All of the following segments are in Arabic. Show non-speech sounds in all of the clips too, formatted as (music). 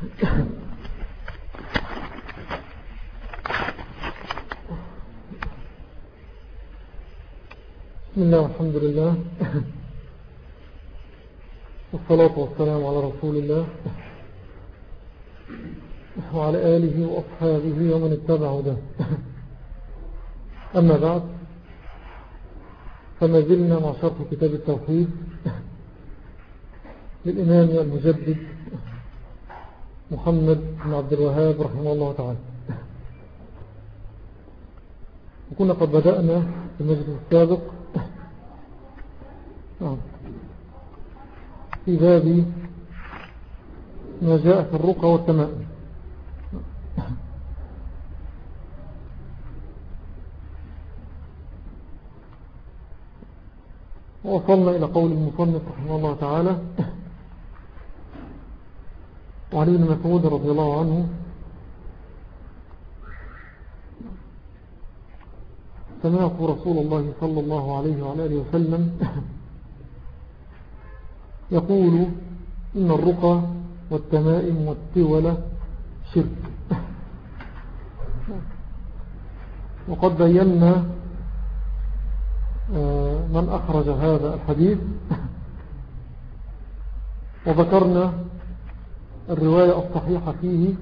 بسم الله والحمد لله. والصلاة والسلام على رسول الله وعلى آله وأصحابه ومن اتبعوا ده. أما بعد فما زلنا مع شرح كتاب التوحيد للإمام المجدد محمد بن عبد الوهاب رحمه الله تعالى. وكنا قد بدأنا في المجلس السابق. نعم. في باب ما جاء في الرقى والتمائم. ووصلنا إلى قول المصنف رحمه الله تعالى. وعلي بن مسعود رضي الله عنه سمعت رسول الله صلى الله عليه وعلى آله وسلم (coughs) يقول إن الرقى والتمائم والتولة شرك. (coughs) وقد بينا آه، من أخرج هذا الحديث. (coughs) وذكرنا الرواية الصحيحة فيه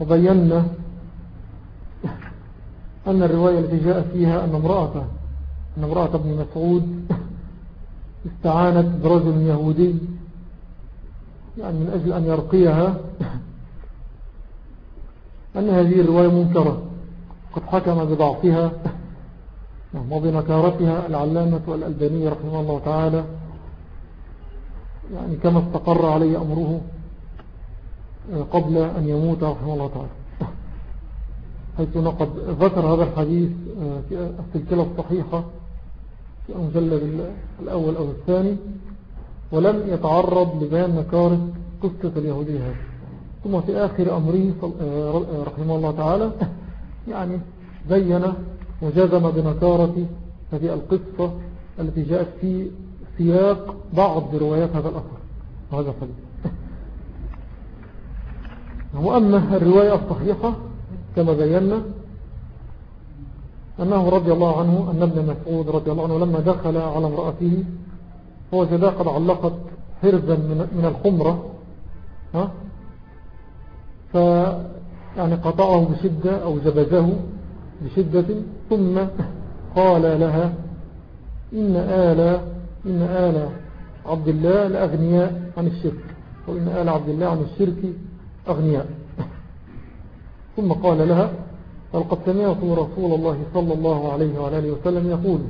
وبينا أن الرواية التي جاء فيها أن امرأة أن امرأة ابن مسعود استعانت برجل يهودي يعني من أجل أن يرقيها أن هذه الرواية منكرة. قد حكم بضعفها وبنكارتها العلامة والألبانية رحمه الله تعالى. يعني كما استقر عليه أمره قبل أن يموت رحمه الله تعالى. حيث قد ذكر هذا الحديث في السلسلة الصحيحة في المجلد الأول أو الثاني ولم يتعرض لبيان نكارة قصة اليهودية هذه ثم في آخر أمره رحمه الله تعالى يعني بين وجزم بنكارة هذه القصة التي جاءت في سياق بعض روايات هذا الأثر وهذا الحديث. وأما الرواية الصحيحة كما بينا أنه رضي الله عنه أن ابن مسعود رضي الله عنه لما دخل على امرأته فوجدا قد علقت حرزا من الخمرة ها؟ ف يعني قطعه بشدة أو جبزه بشدة ثم قال لها إن آل إن آل عبد الله لأغنياء عن الشرك وإن آل عبد الله عن الشرك أغنياء. ثم قال لها فلقد سمعت رسول الله صلى الله عليه وعلى وسلم يقول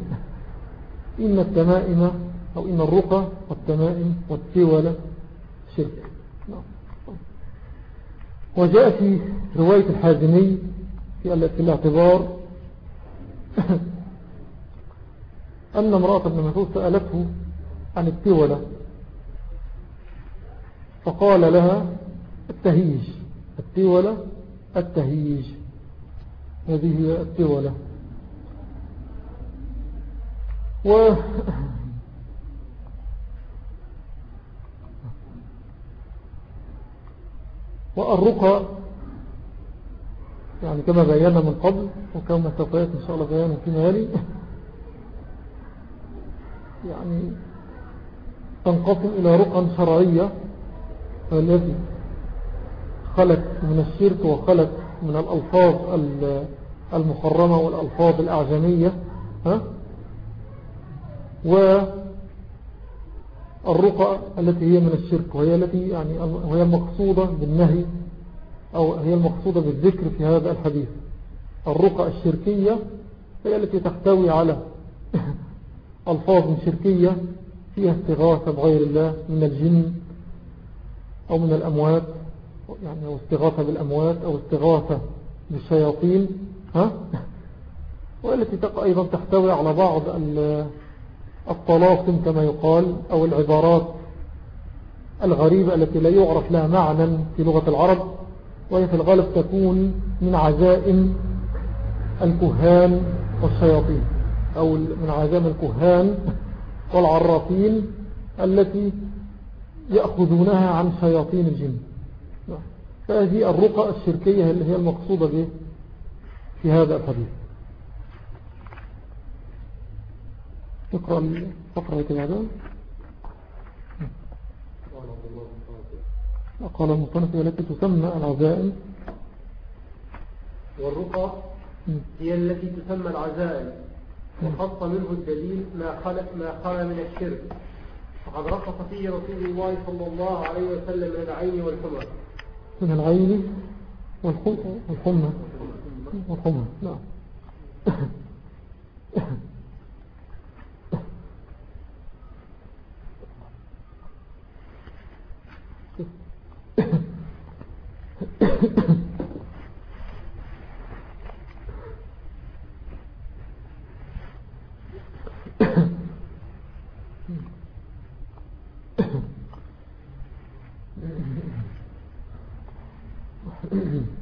إن التمائم أو إن الرقى والتمائم والتولى شرك؟ وجاء في رواية الحازمي في الاعتبار (clears throat) أن امرأة ابن مسعود سألته عن التولى فقال لها التهيج التولى التهيج. هذه هي التولة و (laughs) والرقى. يعني كما بينا من قبل وكما سوفيات إن شاء الله بيانه في مالي. (laughs) يعني تنقسم إلى رقى شرعية. التي خلت من الشرك وخلت من الألفاظ المحرمة والألفاظ الأعجمية ها؟ والرقى التي هي من الشرك وهي التي يعني وهي المقصودة بالنهي أو هي المقصودة بالذكر في هذا الحديث. الرقى الشركية هي التي تحتوي على (laughs) ألفاظ شركية فيها استغاثة بغير الله من الجن أو من الأموات يعني أو استغاثة بالأموات أو استغاثة بالشياطين ها والتي أيضا تحتوي على بعض الطلاقم كما يقال أو العبارات الغريبة التي لا يعرف لها معنى في لغة العرب وهي في الغالب تكون من عزائم الكهان والشياطين أو من عزائم الكهان والعرافين التي يأخذونها عن شياطين الجن. فهذه الرقى الشركية اللي هي المقصودة به في هذا الحديث. اقرأ الفقرة بعدها قال المصنف التي تسمى العزائم. والرقى هي التي تسمى العزائم. وخص منه الدليل ما خلق ما خلق من الشرك. وقد رخص فيه رسول الله صلى الله عليه وسلم من العين والحمى. من العين والحمى والحمى نعم (coughs)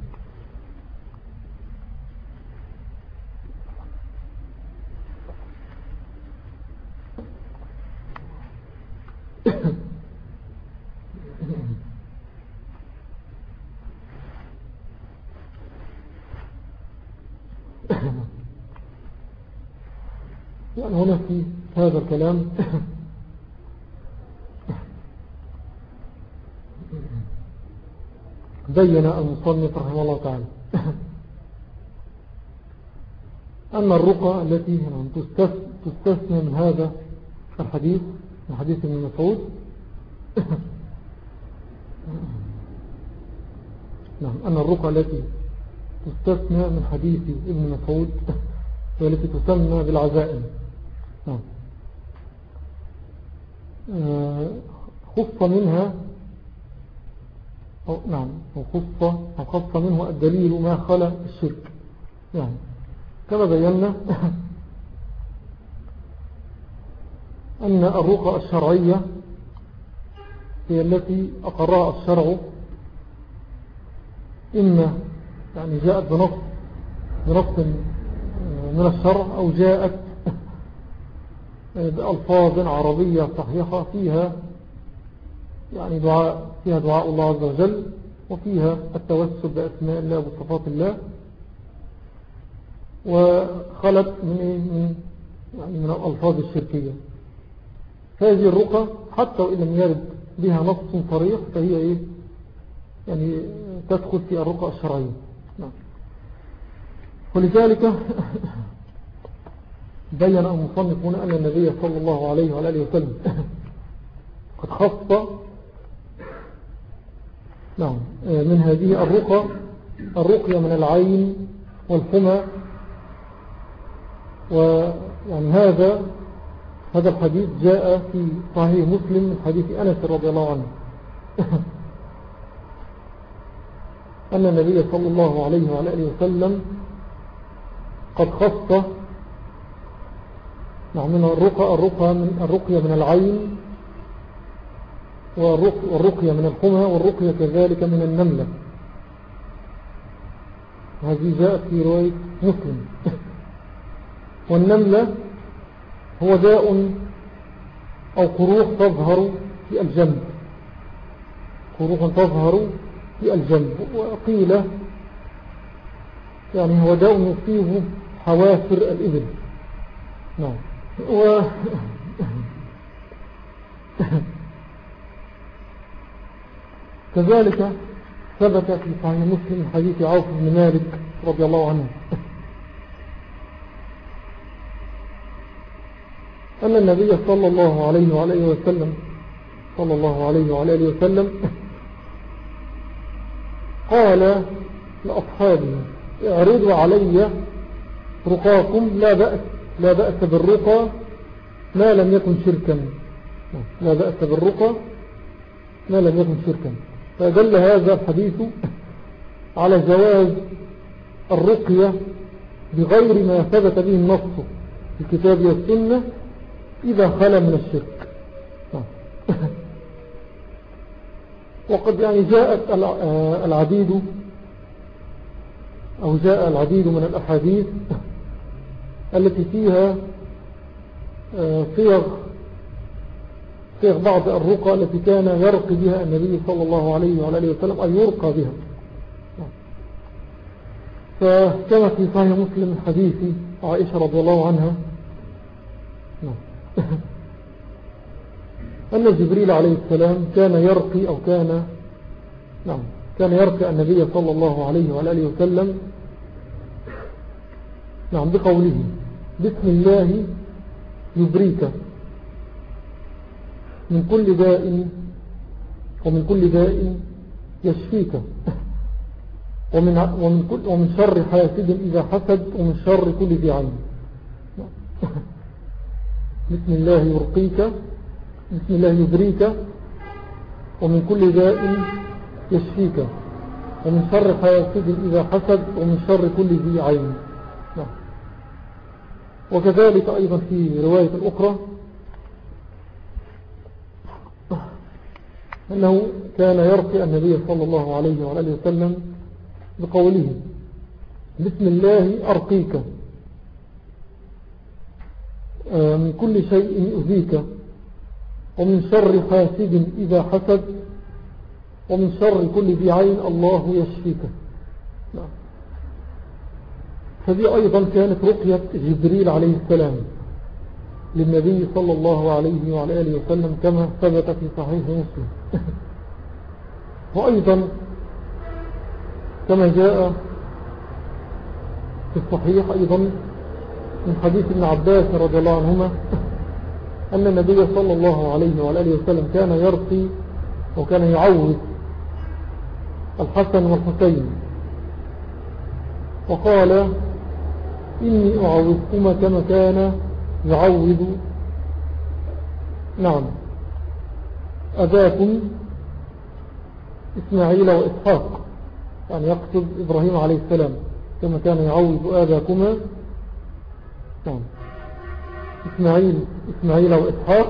يعني هنا في هذا الكلام (coughs) بين المصنف رحمه الله تعالى. (laughs) أن الرقى التي تستثنى من هذا الحديث (laughs) من حديث ابن مسعود. نعم أن الرقى التي تستثنى من حديث ابن مسعود والتي تسمى بالعزائم. نعم. آه، خص منها أو نعم وخص وخص منه الدليل ما خلى الشرك. يعني كما بينا (laughs) أن الرقى الشرعية هي التي أقرها الشرع. إما يعني جاءت بنص بنص من الشرع أو جاءت (laughs) بألفاظ عربية صحيحة فيها يعني دعاء فيها دعاء الله عز وجل وفيها التوسل بأسماء الله وصفات الله. وخلت من, إيه؟ من, يعني من الألفاظ الشركية. هذه الرقى حتى وإن لم يرد بها نص صريح فهي إيه؟ يعني تدخل في الرقى الشرعية. نعم. ولذلك (laughs) بين المصنفون أن النبي صلى الله عليه وآله وسلم (laughs) قد خص نعم. من هذه الرقى الرقية من العين والحمى. ويعني هذا هذا الحديث جاء في صحيح مسلم من حديث أنس رضي الله عنه. (laughs) أن النبي صلى الله عليه وآله وسلم قد خص نعم من الرقى الرقى من الرقية من العين والرقية من الحمى والرقية كذلك من النملة. هذه جاءت في رواية مسلم. (laughs) والنملة هو داء أو قروح تظهر في الجنب. قروح تظهر في الجنب. وقيل يعني هو داء يصيب حوافر الإبل. نعم. و (laughs) كذلك ثبت في صحيح مسلم حديث عوف بن مالك رضي الله عنه. أن النبي صلى الله عليه وعليه وسلم صلى الله عليه وعليه وسلم قال لأصحابه اعرضوا علي رقاكم لا بأس لا بأس بالرقى ما لم يكن شركا. لا بأس بالرقى ما لم يكن شركا. فدل هذا الحديث على جواز الرقية بغير ما ثبت به النص في الكتاب والسنة إذا خلى من الشرك. (laughs) وقد يعني جاءت العديد أو جاء العديد من الأحاديث (laughs) التي فيها آه، صيغ في بعض الرقى التي كان يرقي بها النبي صلى الله عليه وعلى آله وسلم أي يرقى بها فكما في صحيح مسلم حديث عائشة رضي الله عنها نعم. أن جبريل عليه السلام كان يرقي أو كان نعم كان يرقي النبي صلى الله عليه وعلى آله وسلم نعم بقوله بسم الله يبريك من كل داء ومن كل داء يشفيك. ومن, ومن, كل ومن شر حاسد إذا حسد ومن شر كل ذي عين (laughs) بسم الله يرقيك بسم الله يبريك ومن كل داء يشفيك. ومن شر حاسد إذا حسد ومن شر كل ذي عين نعم. وكذلك أيضا في رواية أخرى أنه كان يرقي النبي صلى الله عليه وعلى وسلم بقوله بسم الله أرقيك. آه، من كل شيء يؤذيك ومن شر حاسد إذا حسد ومن شر كل ذي عين الله يشفيك. نعم. فدي أيضا كانت رقية جبريل عليه السلام. للنبي صلى الله عليه وعلى آله وسلم كما ثبت في صحيح مسلم. (laughs) وأيضا كما جاء في الصحيح أيضا من حديث ابن عباس رضي الله عنهما (laughs) أن النبي صلى الله عليه وعلى آله وسلم كان يرقي وكان يعوذ الحسن والحسين. وقال إني أعوذكما كما كان يعوذ نعم. أباكم إسماعيل وإسحاق يعني يقصد إبراهيم عليه السلام كما كان يعوذ آباكما. نعم. إسماعيل, إسماعيل وإسحاق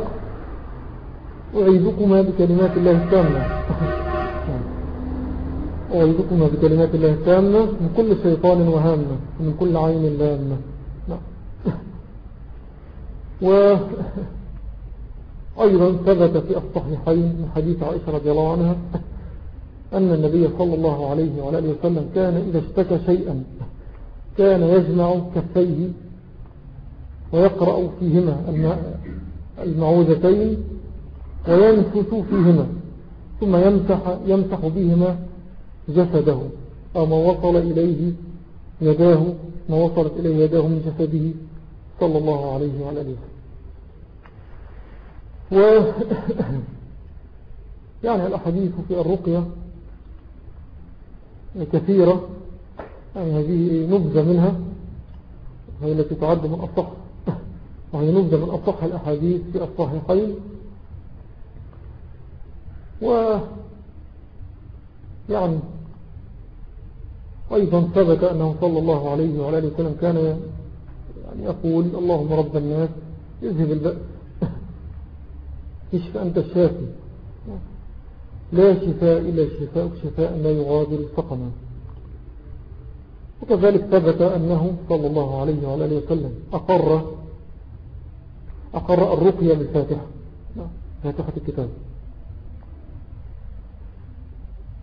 أعيدكما بكلمات الله التامة. نعم. أعيدكما بكلمات الله التامة من كل شيطان وهامة ومن كل عين لامة. وأيضا ثبت في الصحيحين من حديث عائشة رضي الله عنها أن النبي صلى الله عليه وعلى آله وسلم كان إذا اشتكى شيئا كان يجمع كفيه ويقرأ فيهما المعوذتين وينفث فيهما ثم يمسح, يمسح بهما جسده أو ما وصل إليه يداه ما وصلت إليه يداه من جسده صلى الله عليه وعلى آله. و (coughs) يعني الأحاديث في الرقية كثيرة يعني هذه نبذة منها هي التي تعد من أصح وهي نبذة من أصح الأحاديث في الصحيحين. و يعني أيضا ثبت أنه صلى الله عليه وعلى آله وسلم كان يعني يقول اللهم رب الناس اذهب البأس اشف أنت الشافي؟ لا شفاء إلا شفاء شفاء لا يغادر سقما وكذلك ثبت أنه صلى الله عليه وعلى آله وسلم أقر أقر الرقية بالفاتحة فاتحة الكتاب.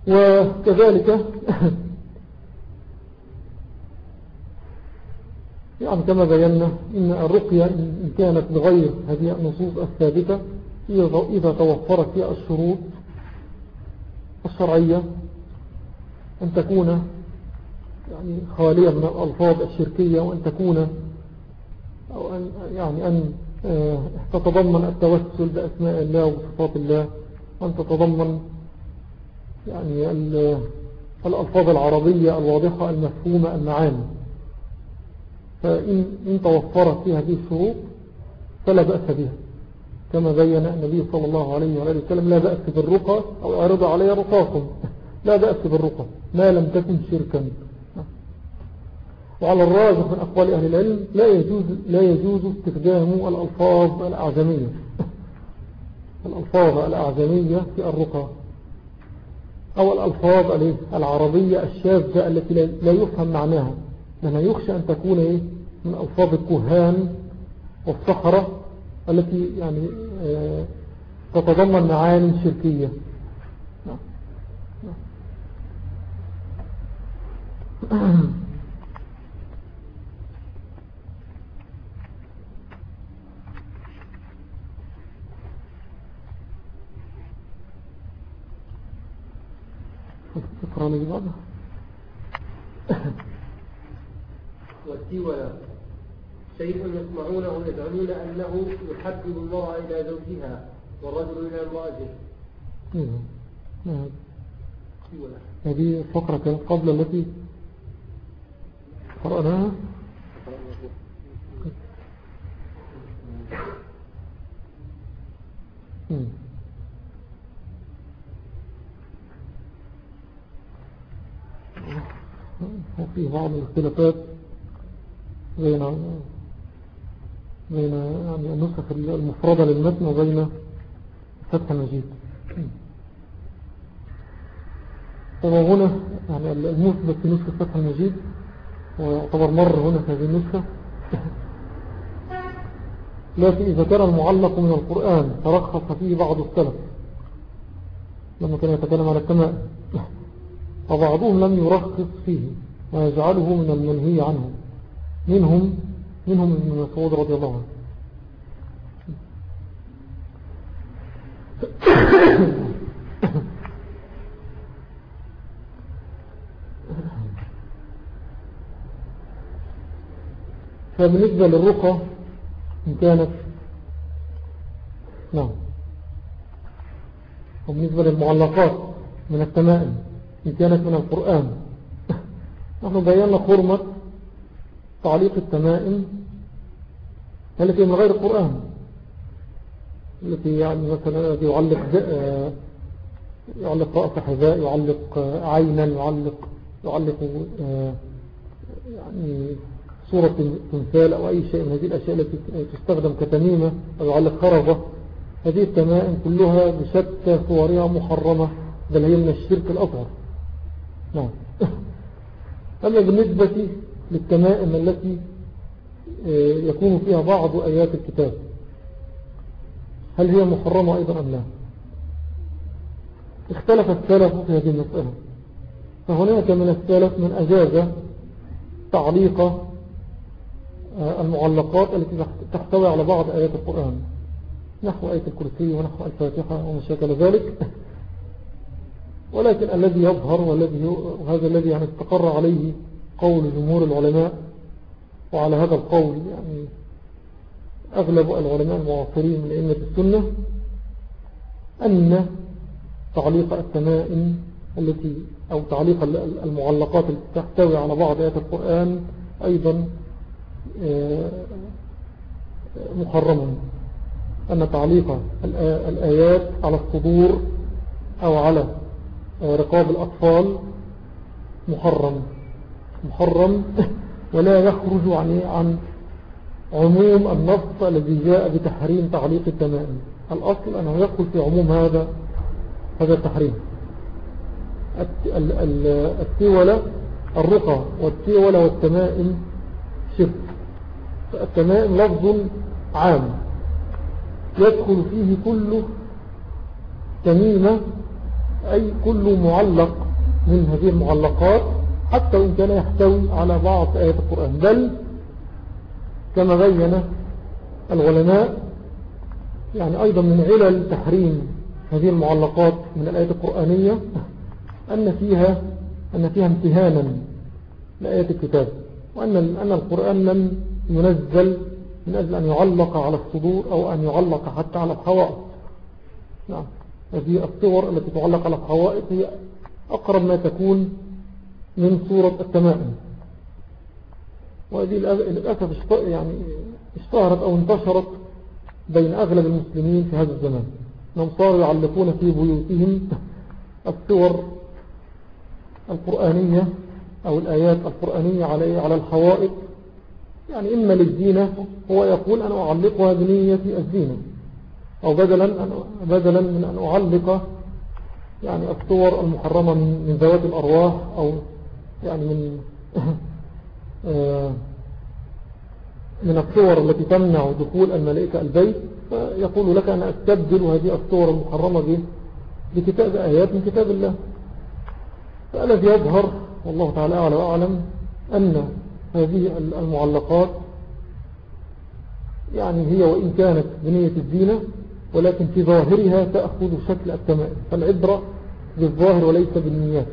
وكذلك (laughs) يعني كما بينا إن الرقية إن كانت بغير هذه النصوص الثابتة إذا توفرت فيها الشروط الشرعية أن تكون يعني خالية من الألفاظ الشركية وأن تكون أو أن يعني أن آه، تتضمن التوسل بأسماء الله وصفات الله وأن تتضمن يعني الألفاظ العربية الواضحة المفهومة المعاني. فإن إن توفرت في هذه الشروط فلا بأس بها. كما بين النبي صلى الله عليه وآله وسلم لا بأس بالرقى أو أعرض علي رقاكم. لا بأس بالرقى. ما لم تكن شركا. وعلى الراجح من أقوال أهل العلم لا يجوز, لا يجوز استخدام الألفاظ الأعجمية. الألفاظ الأعجمية في الرقى. أو الألفاظ العربية الشاذة التي لا يفهم معناها. لأنها يخشى أن تكون إيه؟ من ألفاظ الكهان والصحراء التي يعني آه، تتضمن معاني شركية. اقرأ لي بعضها والسوى شيء يسمعونه يزعمون أنه يحبب المرأة إلى زوجها والرجل إلى امرأته نعم. نعم. هذه فقرة كانت قبل التي قرأناها؟ وفي بعض الاختلافات بين بين يعني النسخ المفردة للمتن وبين فتح المجيد طبعا هنا يعني المثبت في نسخة فتح المجيد ويعتبر مر هنا في هذه النسخة. لكن إذا كان المعلق من القرآن ترخص فيه بعض السلف لما كان يتكلم على التمام وبعضهم لم يرخص فيه ويجعله من المنهي عنه. منهم منهم ابن مسعود رضي الله عنه. فبالنسبة للرقى إن كانت نعم. وبالنسبة للمعلقات من التمائم إن كانت من القرآن. نحن بينا خرمة تعليق التمائم التي من غير القرآن التي يعني مثلا يعلق يعلق رأس حذاء يعلق عينا يعلق يعلق آه، يعني صورة تمثال أو أي شيء من هذه الأشياء التي تستخدم كتميمة أو يعلق خرزة. هذه التمائم كلها بشتى صورها محرمة بل هي من الشرك الأصغر. نعم. (laughs) أما بالنسبة للتمائم التي آه، يكون فيها بعض آيات الكتاب. هل هي محرمة أيضا أم لا؟ اختلف السلف في هذه المسألة. فهناك من السلف من أجاز تعليق آه، المعلقات التي تحتوي على بعض آيات القرآن. نحو آية الكرسي ونحو الفاتحة ومشاكل ذلك. (laughs) ولكن الذي يظهر والذي وهذا الذي يعني استقر عليه قول جمهور العلماء وعلى هذا القول يعني أغلب العلماء المعاصرين من أئمة السنة أن تعليق التمائم التي أو تعليق المعلقات التي تحتوي على بعض آيات القرآن أيضا آه، محرم أن تعليق الآيات على الصدور أو على آه، رقاب الأطفال محرم محرم ولا يخرج عن عن عموم النص الذي جاء بتحريم تعليق التمائم. الأصل أنه يدخل في عموم هذا هذا التحريم. التولة الرقى والتولة والتمائم شرك. التمائم لفظ عام. يدخل فيه كل تميمة أي كل معلق من هذه المعلقات حتى وإن كان يحتوي على بعض آيات القرآن. بل كما بين العلماء يعني أيضا من علل تحريم هذه المعلقات من الآيات القرآنية أن فيها أن فيها امتهانا لآيات الكتاب وأن أن القرآن لم ينزل من أجل أن يعلق على الصدور أو أن يعلق حتى على الحوائط. نعم. هذه الصور التي تعلق على الحوائط هي أقرب ما تكون من صورة التمائم. وهذه للأسف يعني اشتهرت أو انتشرت بين أغلب المسلمين في هذا الزمان. أنهم صاروا يعلقون في بيوتهم الصور القرآنية أو الآيات القرآنية على على الحوائط. يعني إما للزينة هو يقول أنا أعلقها بنية الزينة. أو بدلا, بدلا من أن أعلق يعني الصور المحرمة من ذوات الأرواح أو يعني من (laughs) آه، من الصور التي تمنع دخول الملائكة البيت فيقول لك أنا أستبدل هذه الصور المحرمة بكتاب آيات من كتاب الله. فالذي يظهر والله تعالى أعلى وأعلم أن هذه المعلقات يعني هي وإن كانت بنية الزينة ولكن في ظاهرها تأخذ شكل التمائم فالعبرة بالظاهر وليس بالنيات.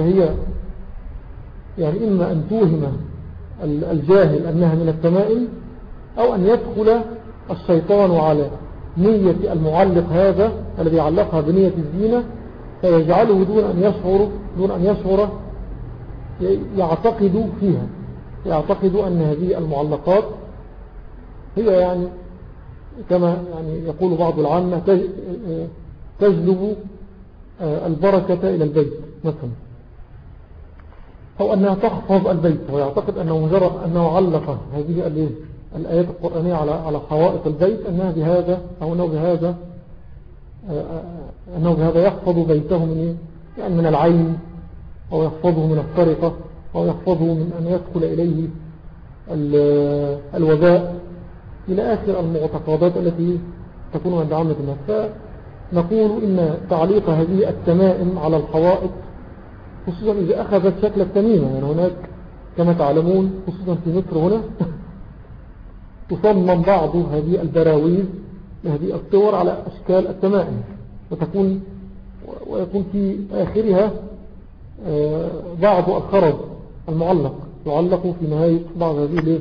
فهي يعني إما أن توهم الجاهل أنها من التمائم أو أن يدخل الشيطان على نية المعلق هذا الذي علقها بنية الزينة فيجعله دون أن يشعر دون أن يشعر يعتقد فيها يعتقد أن هذه المعلقات هي يعني كما يعني يقول بعض العامة تجلب البركة إلى البيت مثلا. أو أنها تحفظ البيت ويعتقد أنه مجرد أنه علق هذه الآيات القرآنية على على حوائط البيت أنها بهذا أو أنه بهذا آه، أنه بهذا يحفظ بيته من إيه؟ يعني من العين أو يحفظه من السرقة أو يحفظه من أن يدخل إليه الوباء إلى آخر المعتقدات التي تكون عند عامة الناس فنقول إن تعليق هذه التمائم على الحوائط خصوصا إذا أخذت شكل التميمة. يعني هناك كما تعلمون خصوصا في مصر هنا تصمم بعض هذه البراويز هذه الصور على أشكال التمائم. وتكون ويكون في آخرها آه، بعض الخرز المعلق. يعلق في نهاية بعض هذه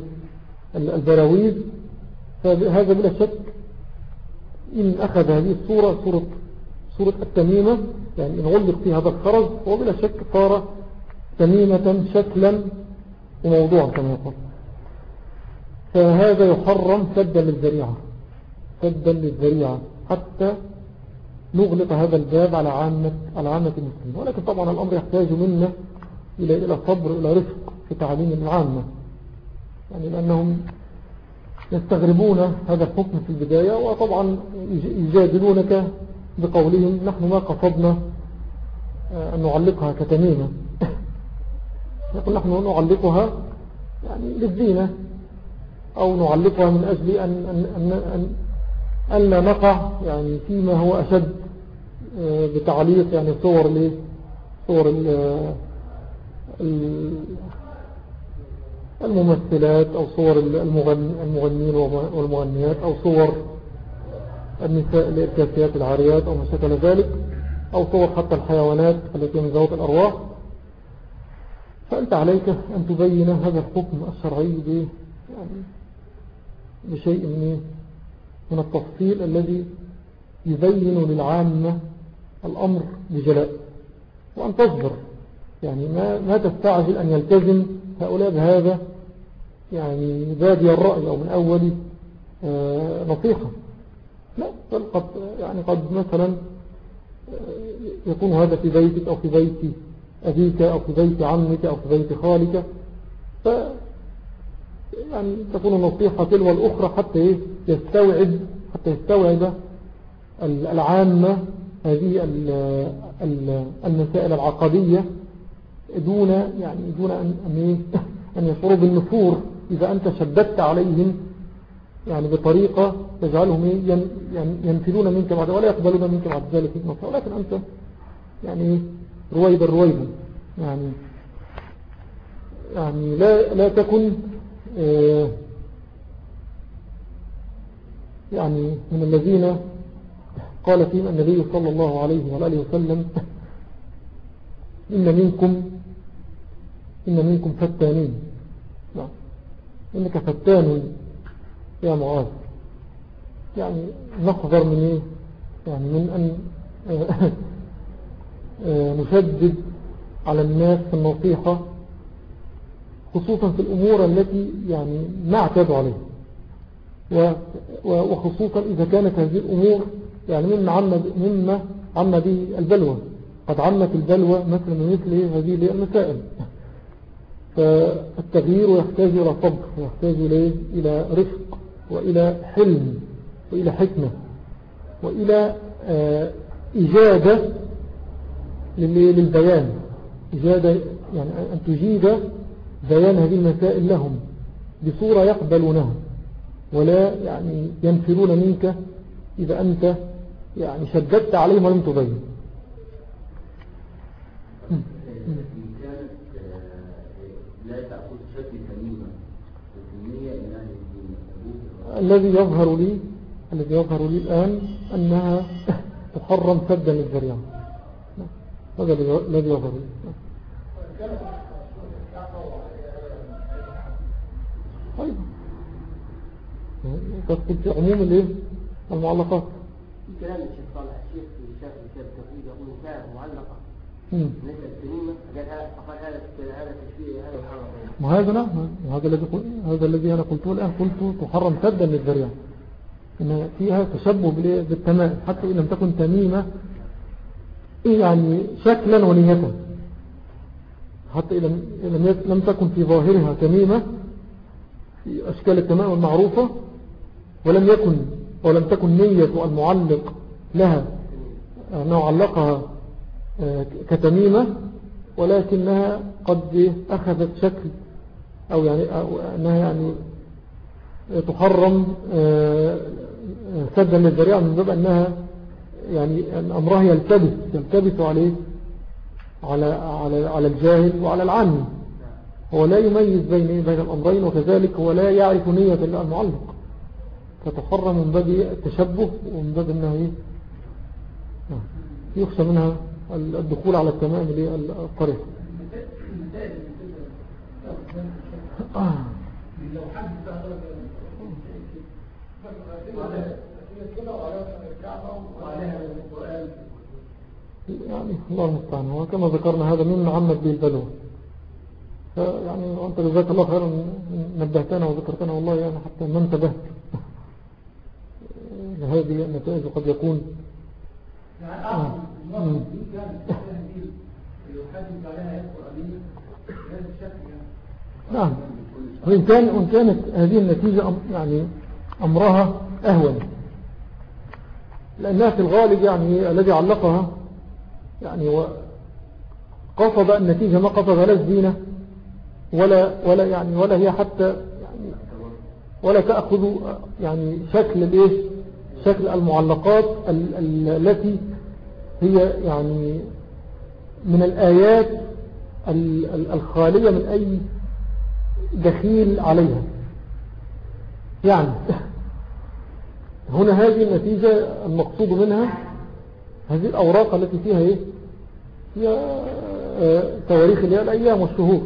البراويز. فهذا بلا شك إن أخذ هذه الصورة صورة, صورة التميمة يعني إن علق في هذا الخرز هو بلا شك صار تميمة شكلا وموضوعا كما يقول. فهذا يحرم سدا للذريعة سدا للذريعة حتى نغلق هذا الباب على عامة, على عامة المسلمين. ولكن طبعا الأمر يحتاج منا إلى, إلى صبر إلى رفق في تعليم العامة. يعني لأنهم يستغربون هذا الحكم في البداية وطبعا يجادلونك بقولهم نحن ما قصدنا آه، أن نعلقها كتميمة. (coughs) يقول نحن نعلقها يعني للزينة أو نعلقها من أجل أن, أن, أن, أن, أن لا نقع يعني فيما هو أشد آه، بتعليق يعني صور صور الممثلات أو صور المغنين والمغنيات أو صور النساء الكاسيات العاريات أو ما شكل ذلك أو صور حتى الحيوانات التي من ذوات الأرواح. فأنت عليك أن تبين هذا الحكم الشرعي يعني بشيء من من التفصيل الذي يبين للعامة الأمر بجلاء وأن تصبر. يعني ما, ما تستعجل أن يلتزم هؤلاء بهذا يعني بادي الرأي أو من أول آه، نصيحة. لا بل قد يعني قد مثلا آه، يكون هذا في بيتك أو في بيت أبيك أو في بيت عمك أو في بيت خالك ف يعني تكون النصيحة تلو الأخرى حتى إيه؟ يستوعب حتى يستوعب العامة هذه المسائل العقدية دون يعني دون أن, أن, (laughs) يشعروا بالنفور إذا أنت شددت عليهم يعني بطريقة تجعلهم ينفلون منك بعد ولا يقبلون منك بعد ذلك النصر. ولكن أنت يعني رويدا رويدا يعني يعني لا, لا تكن آه، يعني من الذين قال فيهم النبي صلى الله عليه وآله وسلم إن منكم إن منكم فتانين. نعم. إنك فتان يا معاذ. يعني نحذر من إيه؟ يعني من أن (laughs) آه، نشدد على الناس في النصيحة خصوصا في الأمور التي يعني ما اعتادوا عليها. وخصوصا إذا كانت هذه الأمور يعني مما عم, مما عم به البلوى. قد عمت البلوى مثل مثل هذه المسائل (laughs) فالتغيير يحتاج إلى صبر ويحتاج إلى رفق. وإلى حلم وإلى حكمة وإلى آه، إجادة للبيان. إجادة يعني أن تجيد بيان هذه المسائل لهم بصورة يقبلونها ولا يعني ينفرون منك إذا أنت يعني شددت عليهم ولم تبين. الذي يظهر لي الذي يظهر لي الآن أنها تحرم سدا للذريعة هذا الذي يظهر لي. طيب. في عموم الايه المعلقات. كلام الشيخ صالح الشيخ في شاف كتاب التوحيد يقول كان معلقه هذا ما هذا نعم هذا الذي هذا الذي أنا قلته الآن قلت تحرم سدا للذريعه إن فيها تشبه بالتمام حتى إن لم تكن تميمة يعني شكلا ونية حتى إن لم تكن في ظاهرها تميمة في أشكال التمام المعروفة ولم يكن ولم تكن نية المعلق لها أنه علقها كتميمة ولكنها قد أخذت شكل أو يعني أو أنها يعني تحرم آه، سدا للذريعة من باب أنها يعني أمرها يلتبس يلتبس عليه على, على, على الجاهل وعلى العام. هو لا يميز بين بين الأمرين وكذلك هو لا يعرف نية المعلق. فتحرم من باب التشبه ومن باب أنه يخشى منها الدخول على التمام للطريق آه. لو حد يعني الله المستعان. وكما ذكرنا هذا من عمد به البلوى فيعني وأنت جزاك الله خيرا نبهتنا وذكرتنا والله يعني حتى ما انتبهت. لهذه النتائج قد يكون. يعني آه. نعم. وإن, كان وإن كانت هذه النتيجة يعني أمرها أهون. لأنها في الغالب يعني الذي علقها يعني قصد النتيجة ما قصد لا الزينة ولا, ولا, يعني ولا هي حتى يعني ولا تأخذ يعني شكل الإيش؟ شكل المعلقات التي هي يعني من الآيات الخالية من أي دخيل عليها. يعني هنا هذه النتيجة المقصود منها هذه الأوراق التي فيها إيه؟ هي آه، تواريخ الأيام والشهور.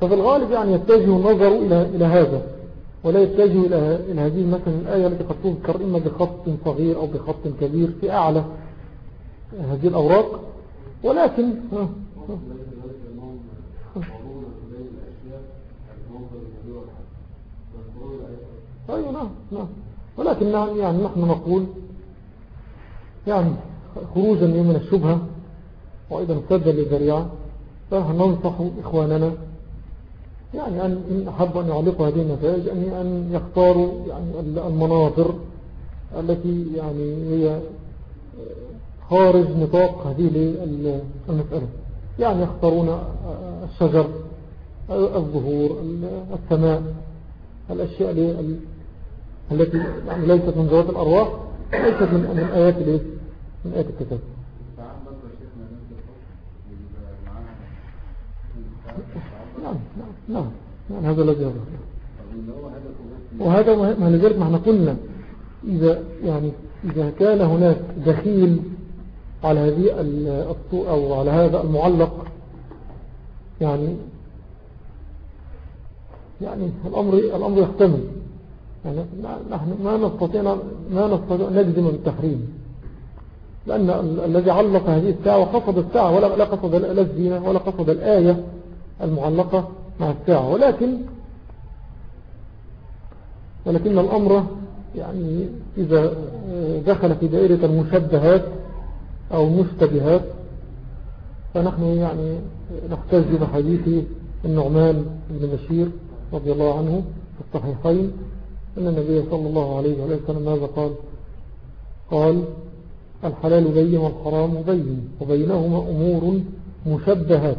ففي الغالب يعني يتجه النظر إلى, إلى هذا ولا يتجه إلى, إلى هذه مثلا الآية التي قد تذكر إما بخط صغير أو بخط كبير في أعلى هذه الأوراق ولكن أيوة نعم نعم. ولكن يعني نحن نقول يعني خروجا من الشبهة وأيضا سدا للذريعة فننصح إخواننا يعني أن إن أحب أن يعلقوا هذه النتائج أن أن يختاروا يعني المناظر التي يعني هي خارج نطاق هذه المسألة. يعني يختارون الشجر الظهور السماء الأشياء التي يعني ليست من ذوات الأرواح ليست من, آيات من آيات الكتاب. نعم نعم نعم هذا الذي يظهر. وهذا ما لذلك ما إحنا قلنا إذا يعني إذا كان هناك دخيل على هذه أو على هذا المعلق. يعني يعني الأمر الأمر يحتمل. يعني نحن ما نستطيع ما نستطيع نجزم بالتحريم. لأن الذي علق هذه الساعة وقصد الساعة ولا لا قصد الزينة ولا قصد الآية المعلقة مع الساعة. ولكن ولكن الأمر يعني إذا دخل في دائرة المشبهات أو المشتبهات فنحن يعني نحتاج بحديث النعمان بن بشير رضي الله عنه في الصحيحين أن النبي صلى الله عليه وسلم ماذا قال قال الحلال بين والحرام بين وبينهما أمور مشبهات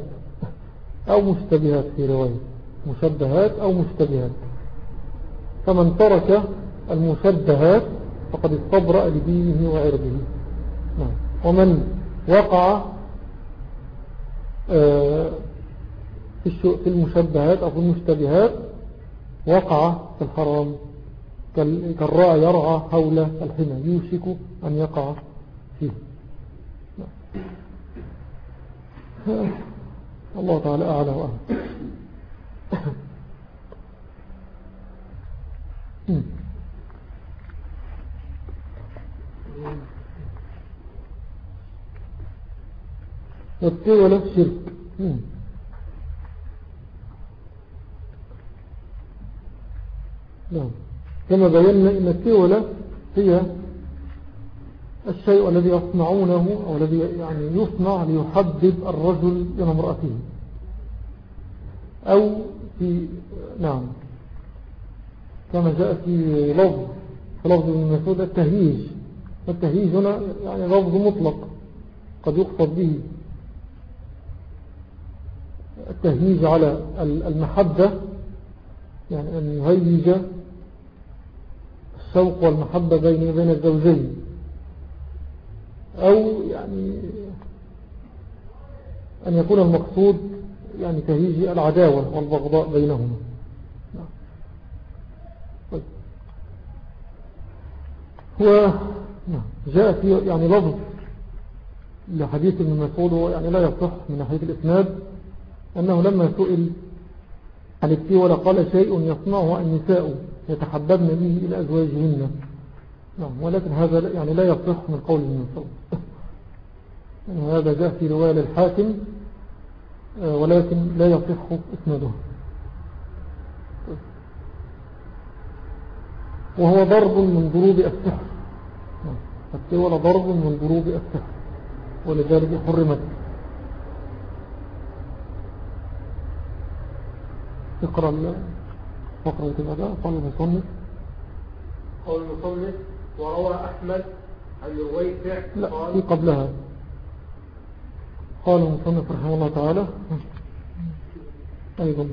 أو مشتبهات في رواية مشبهات أو مشتبهات فمن ترك المشبهات فقد استبرأ لدينه وعرضه. ومن وقع آه، في المشبهات أو في المشتبهات وقع في الحرام. كالراء يرعى حول الحمى يوشك أن يقع فيه. الله تعالى أعلى وأعلى. (coughs) والتولى شرك. نعم. كما بينا إن التولى هي الشيء الذي يصنعونه أو الذي يعني يصنع ليحدد الرجل إلى امرأته. أو في نعم. كما جاء في لفظ في لفظ مسعود التهييج. التهييج هنا يعني لفظ مطلق قد يقصد به. التهييج على المحبة يعني أن يهيج الشوق والمحبة بين بين الزوجين أو يعني أن يكون المقصود يعني تهيج العداوة والبغضاء بينهما طيب. هو نعم. جاء في يعني لفظ لحديث ابن مسعود يعني لا يصح من ناحية الإسناد أنه لما سئل عن التيولة قال شيء يصنعه النساء يتحببن به إلى أزواجهن. نعم ولكن هذا يعني لا يصح من قول مسعود يعني هذا جاء في رواية للحاكم آه، ولكن لا يصح إسناده. وهو ضرب من ضروب السحر. التولى ضرب من ضروب السحر. ولذلك حرمت. اقرأ الفقرة الأداء قال المصنف قال المصنف وروى أحمد عن رويفع لا في قبلها. قال المصنف رحمه الله تعالى. أيضا.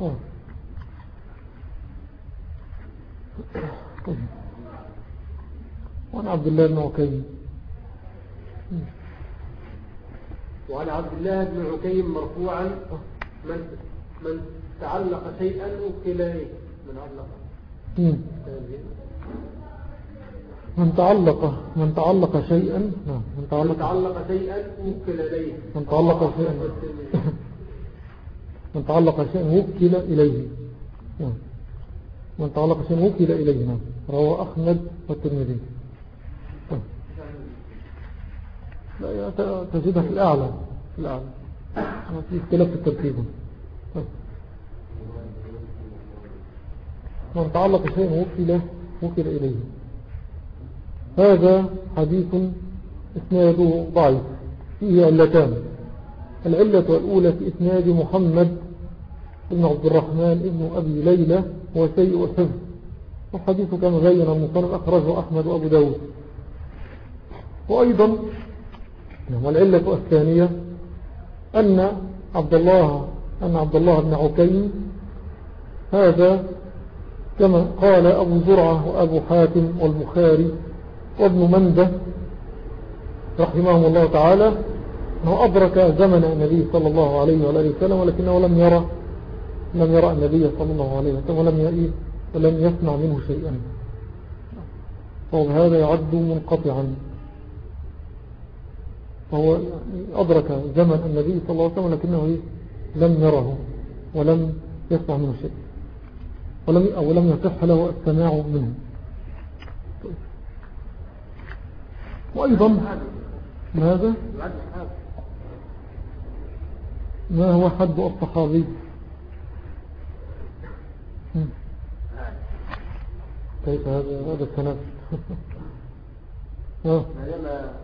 آه. وعن عبد الله بن عكيم وعن عبد الله بن عكيم مرفوعا من من تعلق شيئا وكل من علق. من تعلق من تعلق شيئا. نعم من تعلق, من تعلق شيئا وكل إليه. من تعلق شيئا. من تعلق شيئا وكل إليه. نعم. من تعلق شيئا وكل إليه. نعم. رواه أحمد والترمذي طيب. لا تجدها في الأعلى في الأعلى. في اختلاف في الترتيب. طيب. من تعلق شيئا وكل وكل إليه. هذا حديث إسناده ضعيف. فيه علتان. العلة الأولى في إسناد محمد بن عبد الرحمن ابن أبي ليلى هو سيء الحفظ والحديث كما بين المصنف أخرجه أحمد وأبو داود. وأيضا والعلة الثانية أن عبد الله أن عبد الله بن عكيم هذا كما قال أبو زرعة وأبو حاتم والبخاري وابن مندة رحمه الله تعالى أنه أدرك زمن النبي صلى الله عليه وآله وسلم ولكنه لم يرى لم يرى النبي صلى الله عليه وسلم ولم, ولم يسمع منه شيئا. فهذا يعد منقطعا. فهو أدرك زمن النبي صلى الله عليه وسلم ولكنه لم يره ولم يسمع منه شيء ولم, أو لم يصح له السماع منه. وأيضا ماذا؟ ما هو حد الصحابي؟ كيف هذا هذا السند (laughs)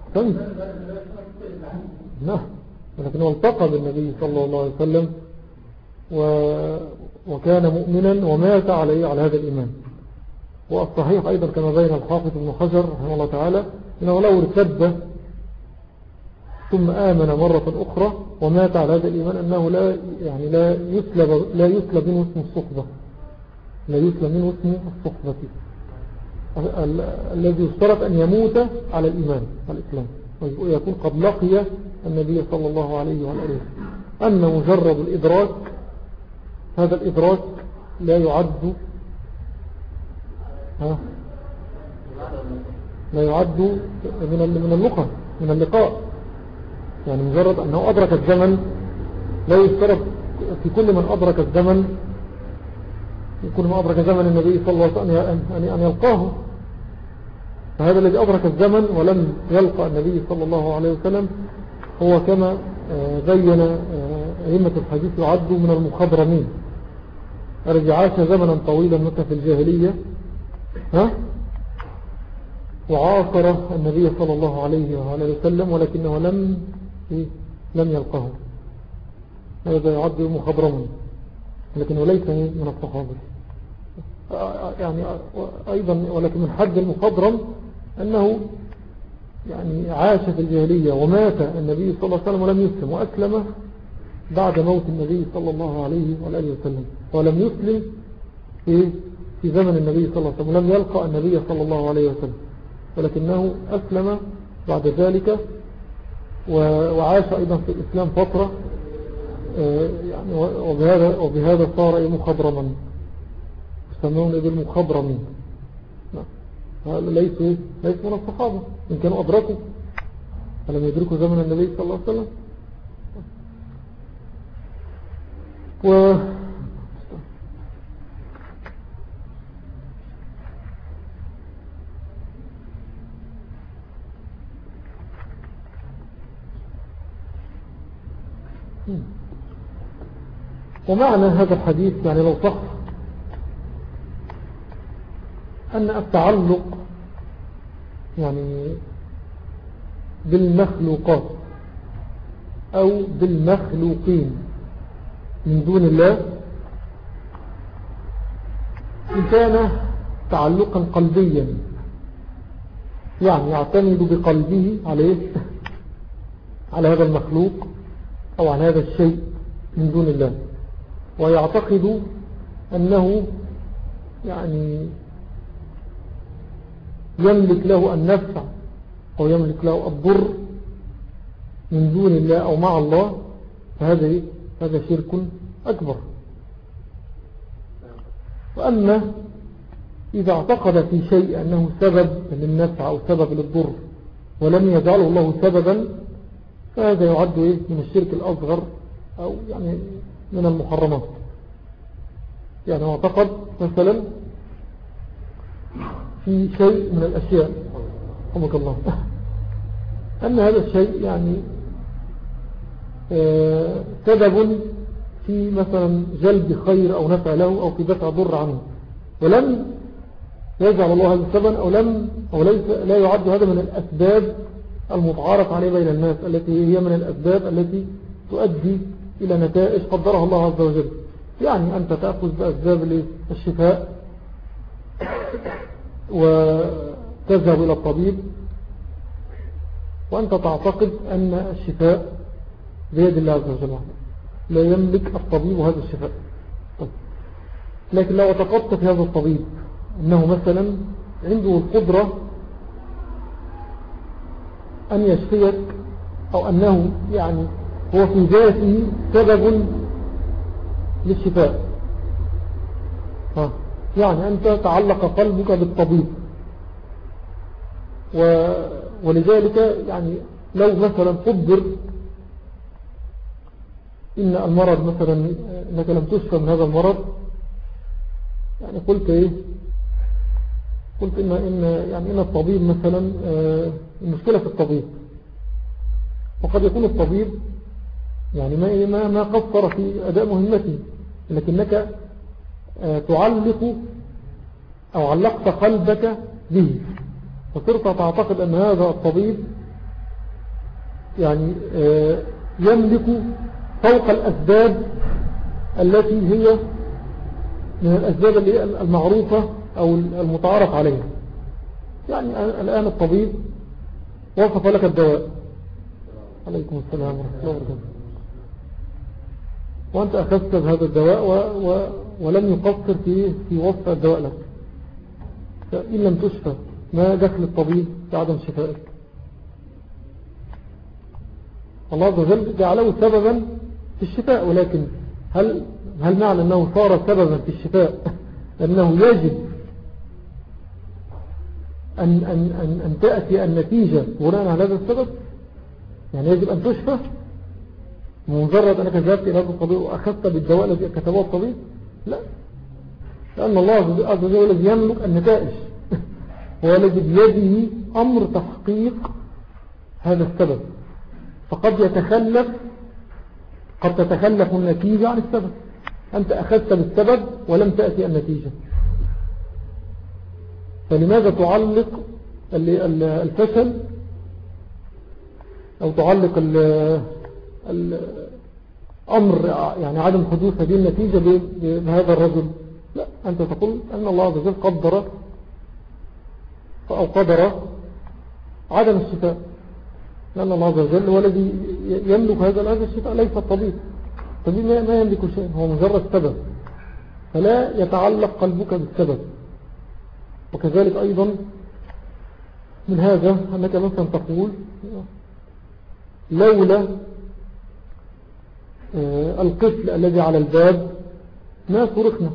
أحسنت نعم. ولكنه التقى بالنبي صلى الله عليه وسلم و... وكان مؤمنا ومات عليه على هذا الإيمان. والصحيح أيضا كما بين الحافظ بن حجر رحمه الله تعالى إنه لو ارتد ثم آمن مرة أخرى ومات على هذا الإيمان أنه لا, يعني لا, يسلب, لا يسلب منه اسم الصحبة. لا يسلب منه اسم الصحبة. الذي يشترط أن يموت على الإيمان على الإسلام. ويكون قد لقي النبي صلى الله عليه وعلى آله أما مجرد الإدراك هذا الإدراك لا يعد ها؟ لا يعد من من اللقاء من اللقاء. يعني مجرد أنه أدرك الزمن لا يشترط في كل من أدرك الزمن كل ما أدرك زمن النبي صلى الله عليه وسلم أن يلقاه. فهذا الذي أدرك الزمن ولم يلقى النبي صلى الله عليه وسلم هو كما آه، بين آه، أئمة الحديث يعد من المخضرمين. الذي عاش زمنا طويلا متى في الجاهلية؟ ها؟ وعاصر النبي صلى الله عليه وآله وسلم ولكنه لم إيه؟ لم يلقه. هذا يعد مخضرما لكنه ليس من الصحابة. يعني أيضا ولكن من حد المخضرم أنه يعني عاش في الجاهلية ومات النبي صلى الله عليه وسلم ولم يسلم وأسلم بعد موت النبي صلى الله عليه وآله وسلم ولم يسلم في في زمن النبي صلى الله عليه وسلم ولم يلقى النبي صلى الله عليه وسلم ولكنه أسلم بعد ذلك وعاش أيضا في الإسلام فترة آه، يعني وبهذا, وبهذا صار مخضرما يسمون بالمخضرمين. ليسوا ليسوا من الصحابة إن كانوا أدركوا. فلم يدركوا زمن النبي صلى الله عليه وسلم؟ و ومعنى هذا الحديث يعني لو صح أن التعلق يعني بالمخلوقات أو بالمخلوقين من دون الله إن كان تعلقا قلبيا يعني يعتمد بقلبه عليه على هذا المخلوق أو على هذا الشيء من دون الله. ويعتقد أنه يعني يملك له النفع أو يملك له الضر من دون الله أو مع الله فهذا إيه؟ هذا شرك أكبر وأما إذا اعتقد في شيء أنه سبب للنفع أو سبب للضر ولم يجعله الله سببا فهذا يعد إيه؟ من الشرك الأصغر أو يعني من المحرمات يعني اعتقد مثلا في شيء من الأشياء. رحمك الله. أن هذا الشيء يعني آه، سبب في مثلا جلب خير أو نفع له أو في دفع ضر عنه. ولم يجعل الله هذا السبب أو, لم أو ليس لا يعد هذا من الأسباب المتعارف عليه بين الناس التي هي من الأسباب التي تؤدي إلى نتائج قدرها الله عز وجل. يعني أنت تأخذ بأسباب الشفاء وتذهب إلى الطبيب وأنت تعتقد أن الشفاء بيد الله عز وجل. لا يملك الطبيب هذا الشفاء. طيب. لكن لو اعتقدت في هذا الطبيب أنه مثلا عنده القدرة أن يشفيك أو أنه يعني هو في ذاته سبب للشفاء. ها. يعني أنت تعلق قلبك بالطبيب. و ولذلك يعني لو مثلا قدر إن المرض مثلا إنك لم تشفى من هذا المرض يعني قلت إيه؟ قلت إن, إن, يعني إن الطبيب مثلا آه، المشكلة في الطبيب. وقد يكون الطبيب يعني ما ما ما قصر في أداء مهمته لكنك تعلق أو علقت قلبك به. فصرت تعتقد أن هذا الطبيب يعني آه، يملك فوق الأسباب التي هي من الأسباب المعروفة أو المتعارف عليها. يعني الآن الطبيب وصف لك الدواء. عليكم السلام ورحمة الله وبركاته. وأنت أخذت بهذا الدواء و و ولم يقصر في, في وصف الدواء لك. فإن لم تشفى ما دخل الطبيب بعدم شفائك الله عز وجل جعله سببا في الشفاء ولكن هل, هل معنى أنه صار سببا في الشفاء؟ (laughs) أنه يجب أن, أن, أن, أن تأتي النتيجة بناء على هذا السبب؟ يعني يجب أن تشفى؟ مجرد أنك ذهبت إلى هذا الطبيب وأخذت بالدواء الذي كتبه الطبيب؟ لا. لأن الله عز وجل الذي يملك النتائج. (laughs) هو الذي بيده أمر تحقيق هذا السبب. فقد يتخلف قد تتخلف النتيجة عن السبب. أنت أخذت بالسبب ولم تأتي النتيجة. فلماذا تعلق الفشل؟ أو تعلق الأمر يعني عدم حدوث هذه النتيجة بهذا الرجل. لا أنت تقول أن الله عز وجل قدر أو قدر عدم الشفاء. لأن الله عز وجل هو الذي يملك هذا الشفاء ليس الطبيب. الطبيب ما يملك شيء هو مجرد سبب. فلا يتعلق قلبك بالسبب. وكذلك أيضا من هذا أنك مثلا تقول لولا القفل الذي على الباب ما صرخنا.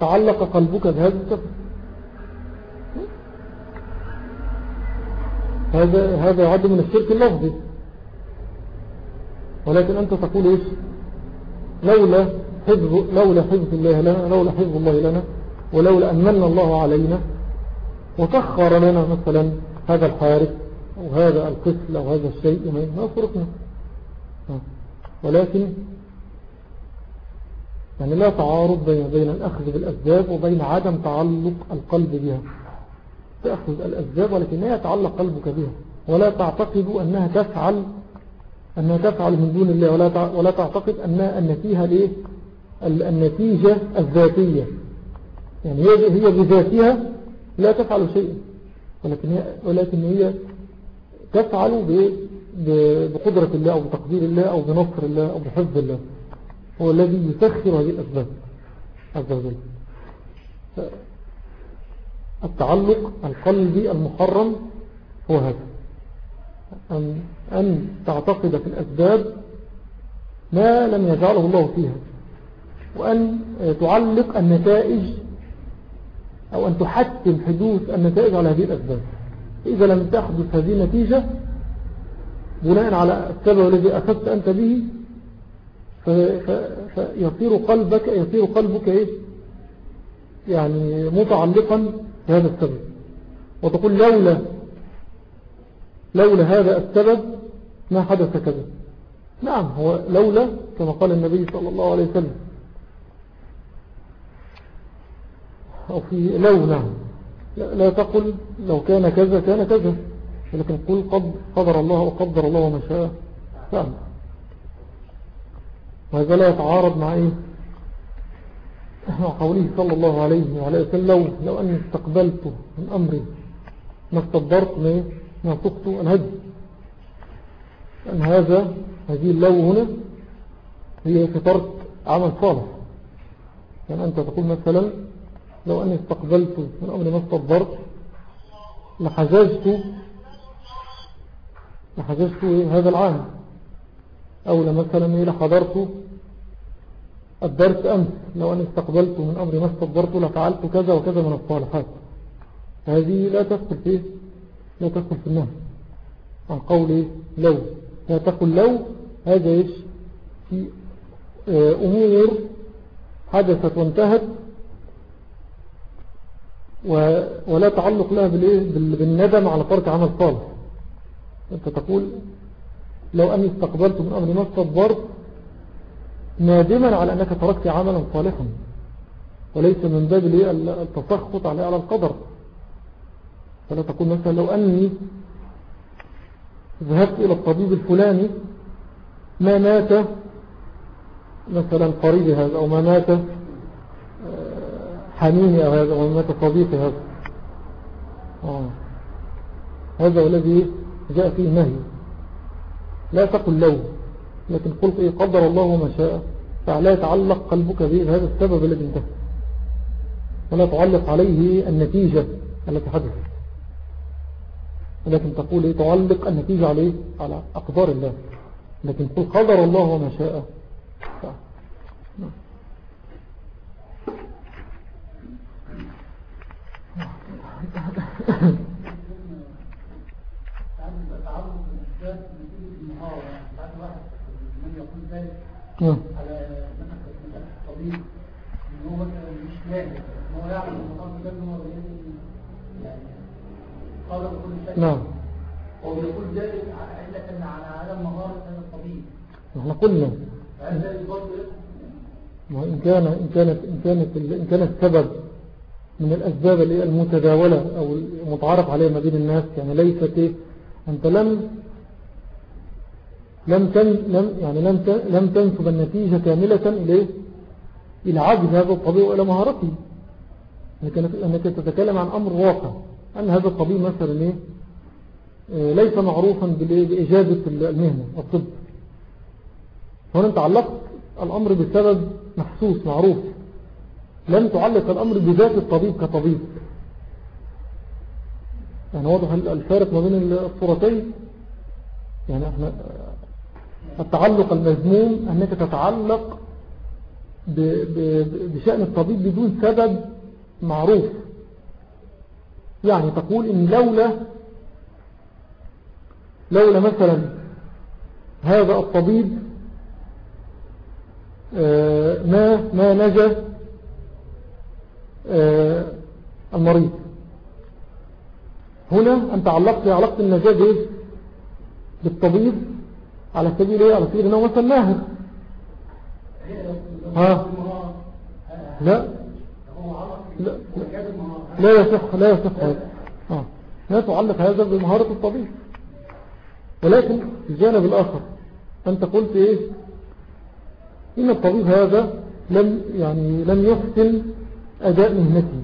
تعلق قلبك بهذا السبب هذا هذا يعد من الشرك اللفظي. ولكن أنت تقول إيش؟ لولا حفظ لولا حفظ الله لنا لولا حفظ الله لنا ولولا أن من الله علينا وسخر لنا مثلا هذا الحارس أو هذا القسل أو هذا الشيء ما فرقنا ولكن يعني لا تعارض بين, بين الأخذ بالأسباب وبين عدم تعلق القلب بها. تأخذ الأسباب ولكن لا يتعلق قلبك بها. ولا تعتقد أنها تفعل أنها تفعل من دون الله. ولا ولا تعتقد أن أن فيها ليه؟ النتيجة الذاتية. يعني هي هي بذاتها لا تفعل شيئا. ولكن هي ولكن هي تفعل بقدرة الله أو بتقدير الله أو بنصر الله أو بحفظ الله. هو الذي يسخر هذه الأسباب. عز وجل. التعلق القلبي المحرم هو هذا. أن, أن تعتقد في الأسباب ما لم يجعله الله فيها. وأن تعلق النتائج أو أن تحتم حدوث النتائج على هذه الأسباب. إذا لم تحدث هذه النتيجة بناء على السبب الذي أخذت أنت به فيصير قلبك يصير قلبك إيه؟ يعني متعلقا بهذا السبب. وتقول لولا لولا هذا السبب ما حدث كذا. نعم هو لولا كما قال النبي صلى الله عليه وسلم. أو في لو نعم لا, لا تقل لو كان كذا كان كذا. ولكن قل قد قدر الله وقدر الله ما شاء. فعلا وهذا لا يتعارض مع إيه؟ مع قوله صلى الله عليه وعلى وسلم لو, لو أني استقبلت من أمري ما استدرت ما سقت الهدي. لأن هذا هذه اللو هنا هي فترة عمل صالح. يعني أنت تقول مثلا لو أني استقبلت من أمر ما استدبرت لحججت لحججت هذا العام. أو مثلا لحضرت الدرس أمس. لو أني استقبلت من أمر ما استدبرت لفعلت كذا وكذا من الصالحات. هذه لا تدخل فيه لا تدخل في النهي عن قول لو. لا تقل لو هذا إيش؟ في آه، أمور حدثت وانتهت. ولا تعلق لها بالندم على ترك عمل صالح. أنت تقول لو أني استقبلت من أمر ما استدبرت نادما على أنك تركت عملا صالحا. وليس من باب التسخط على القدر. فلا تقول مثلا لو أني ذهبت إلى الطبيب الفلاني ما مات مثلا قريبي هذا أو ما مات آه، حميني أو هذا أو ما مات صديقي هذا. آه. هذا الذي جاء فيه نهي لا تقل لو لكن قلت إيه قدر الله ما شاء فلا يتعلق قلبك به هذا السبب الذي انتهى. ولا تعلق عليه النتيجة التي حدثت. لكن تقول إيه؟ تعلق النتيجة عليه على أقدار الله. لكن قل قدر الله وما شاء. مثلا الطبيب ان نعم. هو بيقول ذلك علة على عدم مهارة هذا الطبيب إحنا قلنا. هل ذلك كان إن كانت إن كانت إن السبب من الأسباب المتداولة أو المتعارف عليها ما بين الناس يعني ليست إيه؟ أنت لم لم لم يعني لم لم تنسب النتيجة كاملة إلى إلى عجز هذا الطبيب وإلى مهارته. أنك تتكلم عن أمر واقع. أن هذا الطبيب مثلا إيه؟ آه، ليس معروفا بإجابة المهنة الطب. هنا أنت علقت الأمر بسبب محسوس معروف. لم تعلق الأمر بذات الطبيب كطبيب. يعني واضح الفارق ما بين الصورتين. يعني إحنا التعلق المذموم أنك تتعلق بشأن الطبيب بدون سبب معروف. يعني تقول إن لولا لولا مثلا هذا الطبيب آه، ما ما نجى آه، المريض. هنا أنت علقت علاقة النجاة بالطبيب. على سبيل إيه؟ على سبيل إنه مثلا ماهر ها؟ لا. لا لا يصح لا يصح. هذا آه. لا تعلق هذا بمهارة الطبيب. ولكن الجانب الآخر أنت قلت إيه؟ إن الطبيب هذا لم يعني لم يحسن أداء مهنته.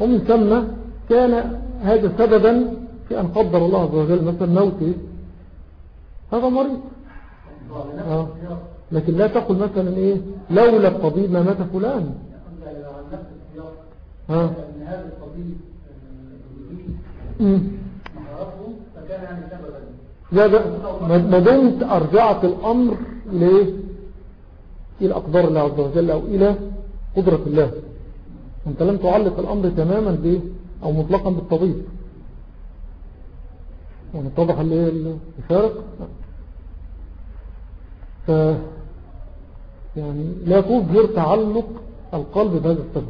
ومن ثم كان هذا سببا في أن قدر الله عز وجل مثلا موته هذا مريض. آه. لكن لا تقل مثلا إيه؟ لولا الطبيب ما مات فلان. ها آه. هذا الطبيب يعني سببا ما دمت أرجعت الأمر إلى إلى أقدار الله عز وجل أو إلى قدرة الله. أنت لم تعلق الأمر تماما به أو مطلقا بالطبيب. يعني اتضح الفارق ف يعني لا تظهر تعلق القلب بهذا السبب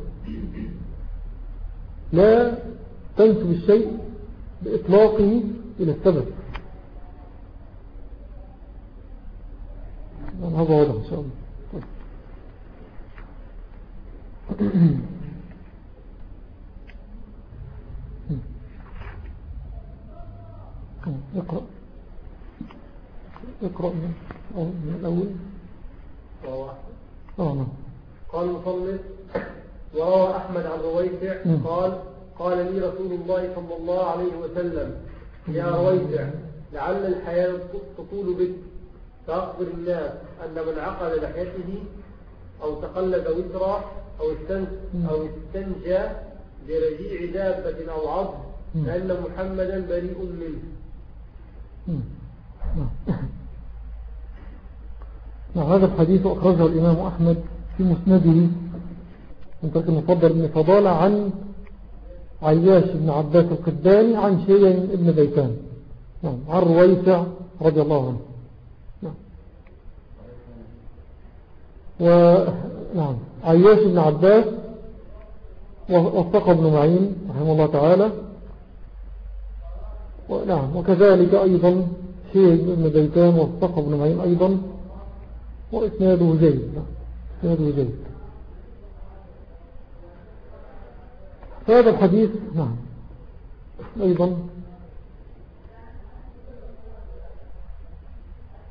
لا تنسب الشيء بإطلاقه إلى السبب. هذا واضح إن شاء الله (clears throat) طيب. اقرأ اقرأ من, من الأول. آه نعم. قال مصنف وروى أحمد عن رويسع قال قال لي رسول الله صلى الله عليه وسلم يا رويسع لعل الحياة تطول بك. فأخبر الناس أن من عقل لحيته أو تقلد وزرا أو أو استنجى برجيع دابة أو عظم فإن محمدا بريء منه. هذا الحديث أخرجه الإمام أحمد في مسنده. من طريق المفضل بن فضالة عن عياش بن عباس القداني عن شيء ابن بيتان. نعم. عن رويسع رضي الله عنه. نعم. و نعم. عياش بن عباس وثق ابن معين رحمه الله تعالى. نعم وكذلك أيضا شيء بن بيتان والصقب بن معين أيضا وإسناده جيد إسناده جيد. فهذا الحديث نعم أيضا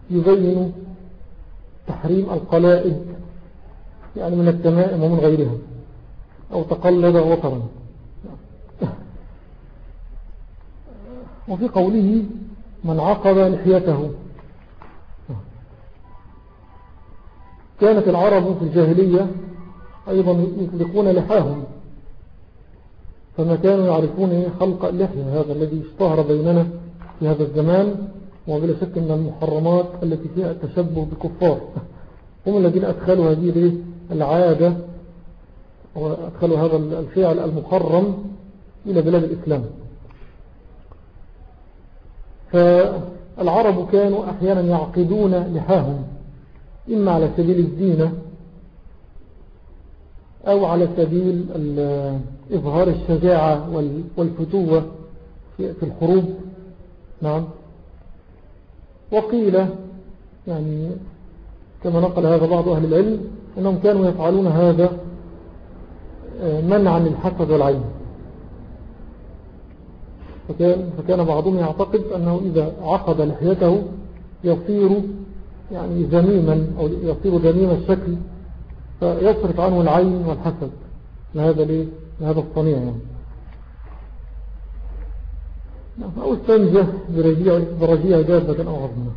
يبين تحريم القلائد يعني من التمائم ومن غيرها أو تقلد وطرا. وفي قوله من عقب لحيته. كانت العرب في الجاهلية أيضا يطلقون لحاهم. فما كانوا يعرفون خلق اللحية هذا الذي اشتهر بيننا في هذا الزمان وبلا شك من المحرمات التي فيها التشبه بكفار. هم الذين أدخلوا هذه العادة وأدخلوا هذا الفعل المحرم إلى بلاد الإسلام. فالعرب كانوا أحيانا يعقدون لحاهم إما على سبيل الزينة أو على سبيل إظهار الشجاعة والفتوة في الحروب. نعم. وقيل يعني كما نقل هذا بعض أهل العلم أنهم كانوا يفعلون هذا آه، منعا للحسد والعين. فكان, فكان بعضهم يعتقد أنه إذا عقد لحيته يصير يعني ذميما أو يصير ذميم الشكل فيصرف عنه العين والحسد لهذا, ليه؟ لهذا الصنيع يعني. أو استنجه برجيع, جابة أو عظمة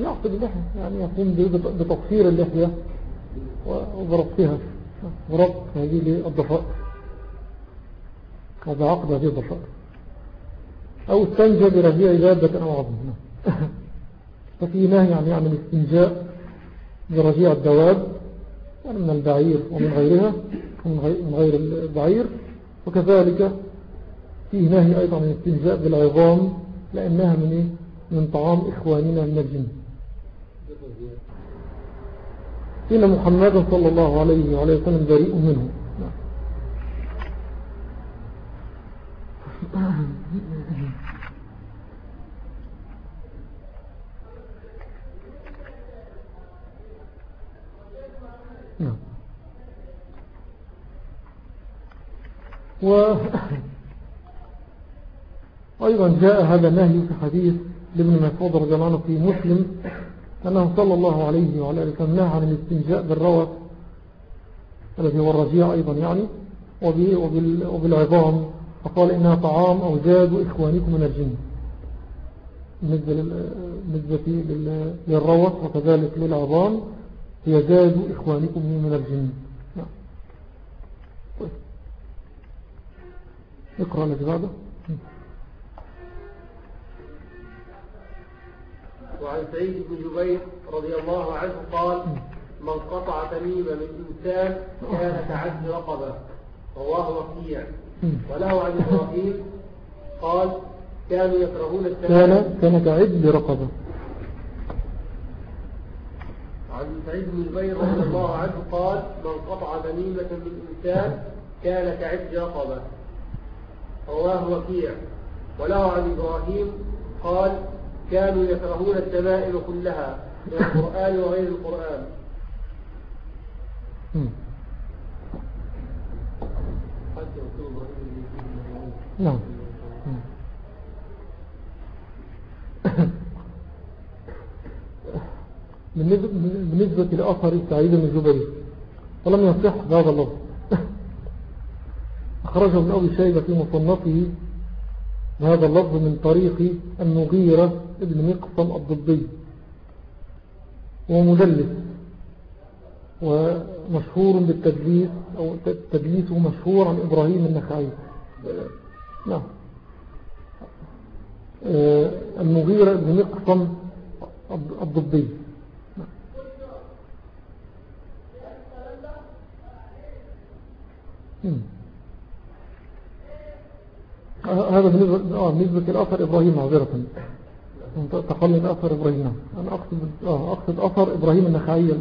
يعقد اللحية يعني يقوم بتطفير اللحية وبربطها وربط هذه الضفائر هذا عقد هذه الضفائر أو استنجى برجيع جابة أو عظمة (laughs) ففي نهي عن يعمل استنجاء برجيع الدواب يعني من البعير ومن غيرها من غير البعير. وكذلك فيه نهي أيضا عن الاستنجاء بالعظام لأنها من, إيه؟ من طعام إخواننا من الجن. إن محمد صلى الله عليه وعليه وسلم بريء منه. نعم. وأيضا جاء هذا النهي في حديث لابن مسعود رضي الله عنه في مسلم أنه صلى الله عليه وعلى آله وسلم نهى عن الاستنجاء بالروث الذي هو الرجيع أيضا يعني وبالعظام فقال إنها طعام أو زاد إخوانكم من الجن بالنسبة للروث وكذلك للعظام هي زاد إخوانكم من الجن نعم. طيب. اقرأ لك بعده وعن سعيد بن جبير رضي الله عنه قال من قطع تميمة من إنسان كان كعد رقبة. رواه وكيع. وله عن إبراهيم قال كانوا يكرهون كان كان كعد رقبة عن سعيد بن جبير رضي الله عنه قال من قطع تميمة من إنسان كان كعد رقبة. رواه وكيع. وله عن إبراهيم قال كانوا يكرهون التمائم كلها من القرآن وغير القرآن. نعم. بالنسبة لأثر سعيد جبير. ولم يصح هذا اللفظ أخرجه ابن أبي شيبة في مصنفه هذا اللفظ من طريق المغيرة ابن مقصم الضبي. ومدلس ومشهور بالتدليس أو تدليسه مشهور عن إبراهيم النخعي. نعم. آه، المغيرة ابن مقصم الضبي. نعم. هذا بالنسبة, آه لأثر إبراهيم معذرة. تقلد أثر إبراهيم. أنا أقصد, آه أقصد أثر إبراهيم النخعي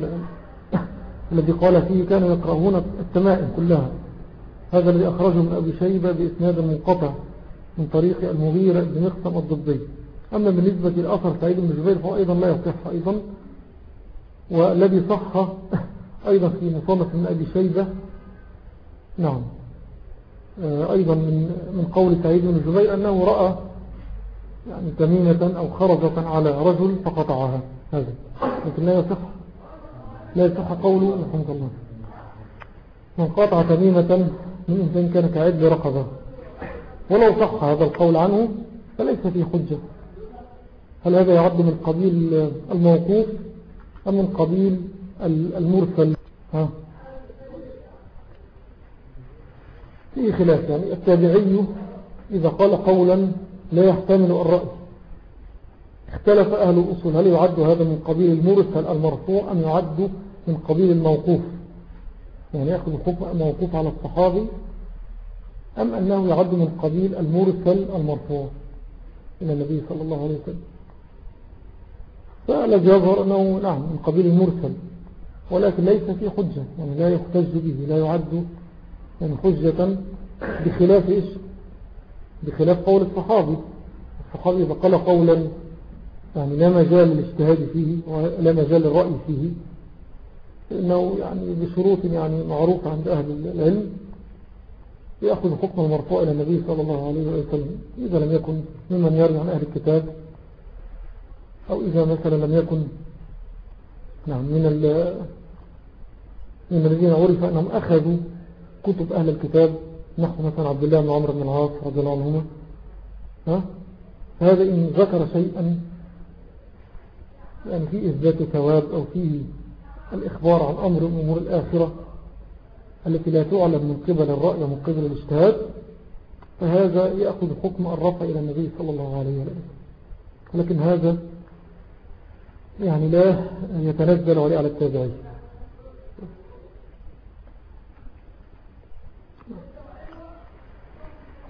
(laughs) الذي قال فيه كانوا يقرؤون التمائم كلها. هذا الذي أخرجه من أبي شيبة بإسناد منقطع من طريق المغيرة بن مقسم الضبي. أما بالنسبة للأثر سعيد بن جبير فهو أيضا لا يصح أيضا والذي صح (laughs) أيضا في مصنف من أبي شيبة. نعم. أيضا من, من قول سعيد بن جبير أنه رأى يعني تميمة أو خرجة على رجل فقطعها. هذا. لكن لا يصح لا يصح قوله الحمد الله من قطع تميمة من إنسان كان كعد رقبة. ولو صح هذا القول عنه فليس فيه حجة. هل هذا يعد من قبيل الموقوف أم من قبيل المرسل؟ ها؟ في خلاف يعني التابعي إذا قال قولا لا يحتمل الرأي. اختلف أهل الأصول. هل يعد هذا من قبيل المرسل المرفوع أم يعد من قبيل الموقوف؟ يعني يأخذ حكم موقوف على الصحابي أم أنه يعد من قبيل المرسل المرفوع. إلى النبي صلى الله عليه وسلم. فالذي يظهر أنه نعم من قبيل المرسل ولكن ليس في حجة يعني لا يحتج به لا يعد يعني حجة بخلاف إيش؟ بخلاف قول الصحابي. الصحابي إذا قال قولا يعني لا مجال للاجتهاد فيه ولا مجال للرأي فيه. فإنه يعني بشروط يعني معروفة عند أهل العلم. يأخذ حكم المرفوع إلى النبي صلى الله عليه وسلم. إذا لم يكن ممن يروي عن أهل الكتاب أو إذا مثلا لم يكن نعم من من الذين عرف أنهم أخذوا كتب أهل الكتاب نحو مثلا عبد الله بن عمر بن العاص رضي الله عنهما. هذا إن ذكر شيئا يعني في إثبات ثواب أو فيه الإخبار عن أمر من أمور الآخرة التي لا تعلم من قبل الرأي ومن قبل الاجتهاد فهذا يأخذ حكم الرفع إلى النبي صلى الله عليه وسلم. لكن هذا يعني لا يتنزل عليه على التابعين.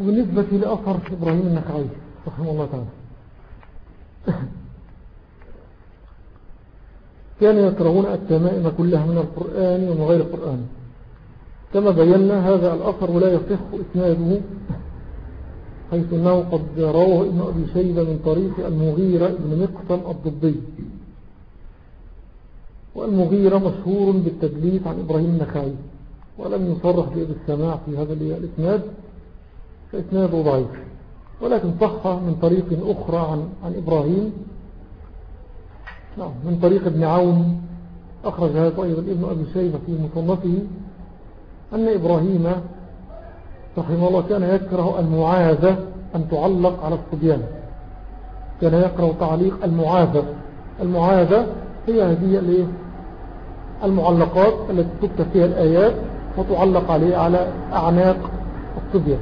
وبالنسبة لأثر إبراهيم النخعي رحمه الله تعالى. كانوا يكرهون التمائم كلها من القرآن ومن غير القرآن. كما بينا هذا الأثر ولا يصح إسناده حيث أنه قد رواه ابن أبي شيبة من طريق المغيرة ابن مقسم الضبي. والمغيرة مشهور بالتدليس عن إبراهيم النخعي ولم يصرح بإذن السماع في هذا الإسناد. فإسناده ضعيف. ولكن صح من طريق أخرى عن, عن إبراهيم. نعم من طريق ابن عون. أخرج هذا أيضا ابن أبي شيبة في مصنفه أن إبراهيم رحمه الله كان يكره المعاذة أن تعلق على الصبيان. كان يكره تعليق المعاذة. المعاذة هي هذه المعلقات التي تكتب فيها الآيات وتعلق عليه على أعناق الصبيان.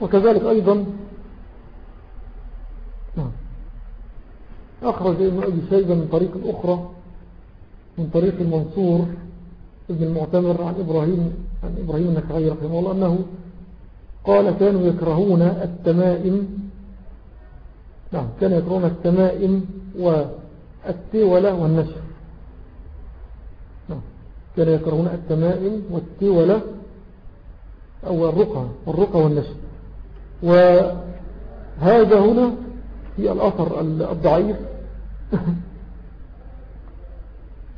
وكذلك أيضا نعم. أخرج ابن أبي شيبة من طريق أخرى من طريق المنصور ابن المعتمر عن إبراهيم عن إبراهيم النكعي رحمه الله أنه قال كانوا يكرهون التمائم. نعم كانوا يكرهون التمائم والتولة والنشر نعم كانوا يكرهون التمائم والتولة أو الرقى والرقى والنشر وهذا هنا في الأثر الضعيف. (laughs)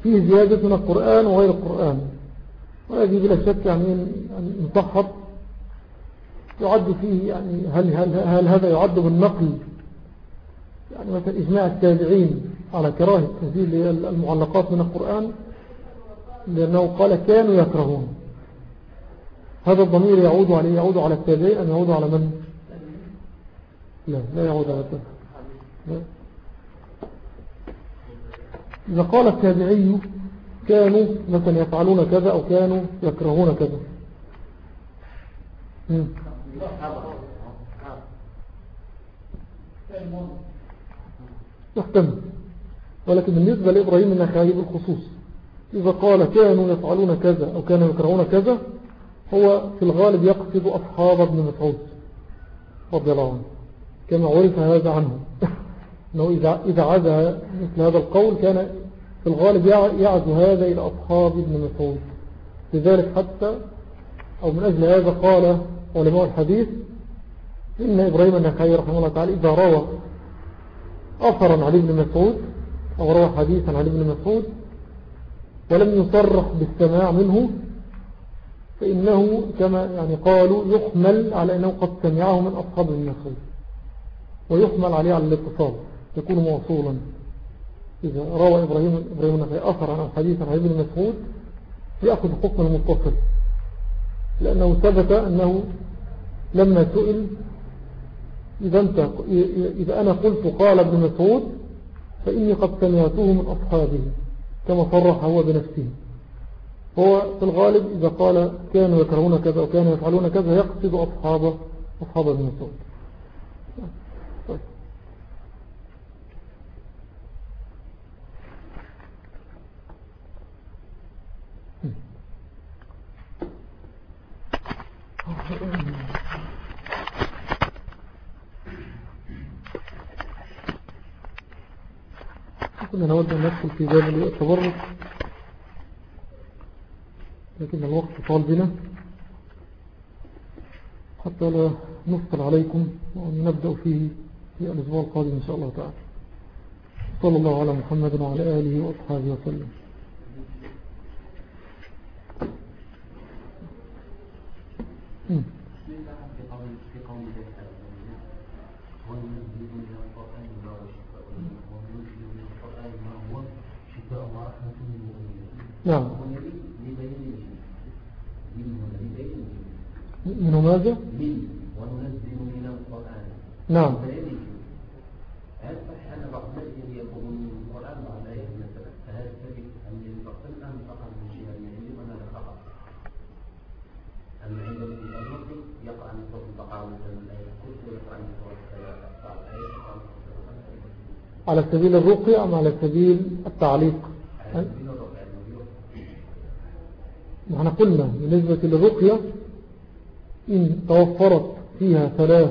فيه زيادة من القرآن وغير القرآن. وهذه بلا شك يعني مصحب يعد فيه يعني هل, هل, هل هذا يعد بالنقل؟ يعني مثلا إجماع التابعين على كراهة تنزيل المعلقات من القرآن لأنه قال كانوا يكرهون. هذا الضمير يعود عليه يعود على التابعين أم يعود على من؟ لا لا يعود على التابعين إذا قال التابعي كانوا مثلا يفعلون كذا أو كانوا يكرهون كذا. يحتمل ولكن بالنسبة لإبراهيم النخعي بالخصوص إذا قال كانوا يفعلون كذا أو كانوا يكرهون كذا هو في الغالب يقصد أصحاب ابن مسعود رضي الله عنه كما عرف هذا عنه. (laughs) أنه إذا, عزى مثل هذا القول كان في الغالب يعزو هذا إلى أصحاب ابن مسعود. لذلك حتى أو من أجل هذا قال علماء الحديث إن إبراهيم النخعي رحمه الله تعالى إذا روى أثرا علي بن مسعود أو روى حديثا علي بن مسعود ولم يصرح بالسماع منه فإنه كما يعني قالوا يحمل على أنه قد سمعه من أصحاب مسعود ويحمل عليه على الاتصال يكون موصولا. إذا روى إبراهيم إبراهيم النخعي أثر عن الحديث عن علي بن مسعود يأخذ حكم المتصل. لأنه ثبت أنه لما سئل إذا, انت إذا أنا قلت قال ابن مسعود فإني قد سمعته من أصحابه كما صرح هو بنفسه. هو في الغالب إذا قال كانوا يكرهون كذا وكانوا يفعلون كذا يقصد أصحاب أصحاب ابن مسعود كنا نود أن ندخل في باب التبرك لكن الوقت طال بنا حتى لا نفصل عليكم ونبدأ فيه في الأسبوع القادم إن شاء الله تعالى. صلى الله على محمد وعلى آله وأصحابه وسلم. نعم. من ماذا؟ من وننزل من القرآن نعم هل الناس يقول من القرآن الآيات مثلا فهل أن أم فقط من جهة فقط؟ عند المسلم يقرأ من صوت البقرة مثلا الآية الكرسي ويقرأ من صوت بعض الآيات على سبيل الرقية أم على سبيل التعليق؟ على نحن قلنا بالنسبة للرقية إن توفرت فيها ثلاث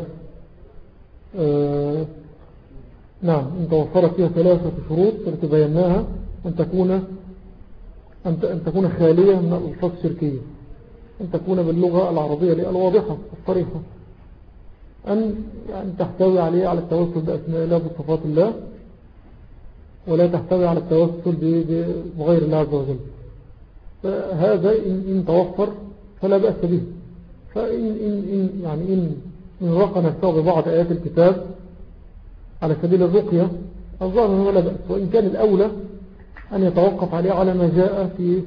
آه نعم إن توفرت فيها ثلاثة شروط التي بيناها أن تكون أن تكون خالية من الألفاظ الشركية أن تكون باللغة العربية الواضحة الصريحة أن يعني تحتوي عليه على التوسل بأسماء الله بصفات الله ولا تحتوي على التوسل بغير الله عز وجل. فهذا إن, إن توفر فلا بأس به. فإن إن إن يعني إن, إن رقى نفسه ببعض آيات الكتاب على سبيل الرقية الظاهر ولا بأس. وإن كان الأولى أن يتوقف عليه على ما جاء في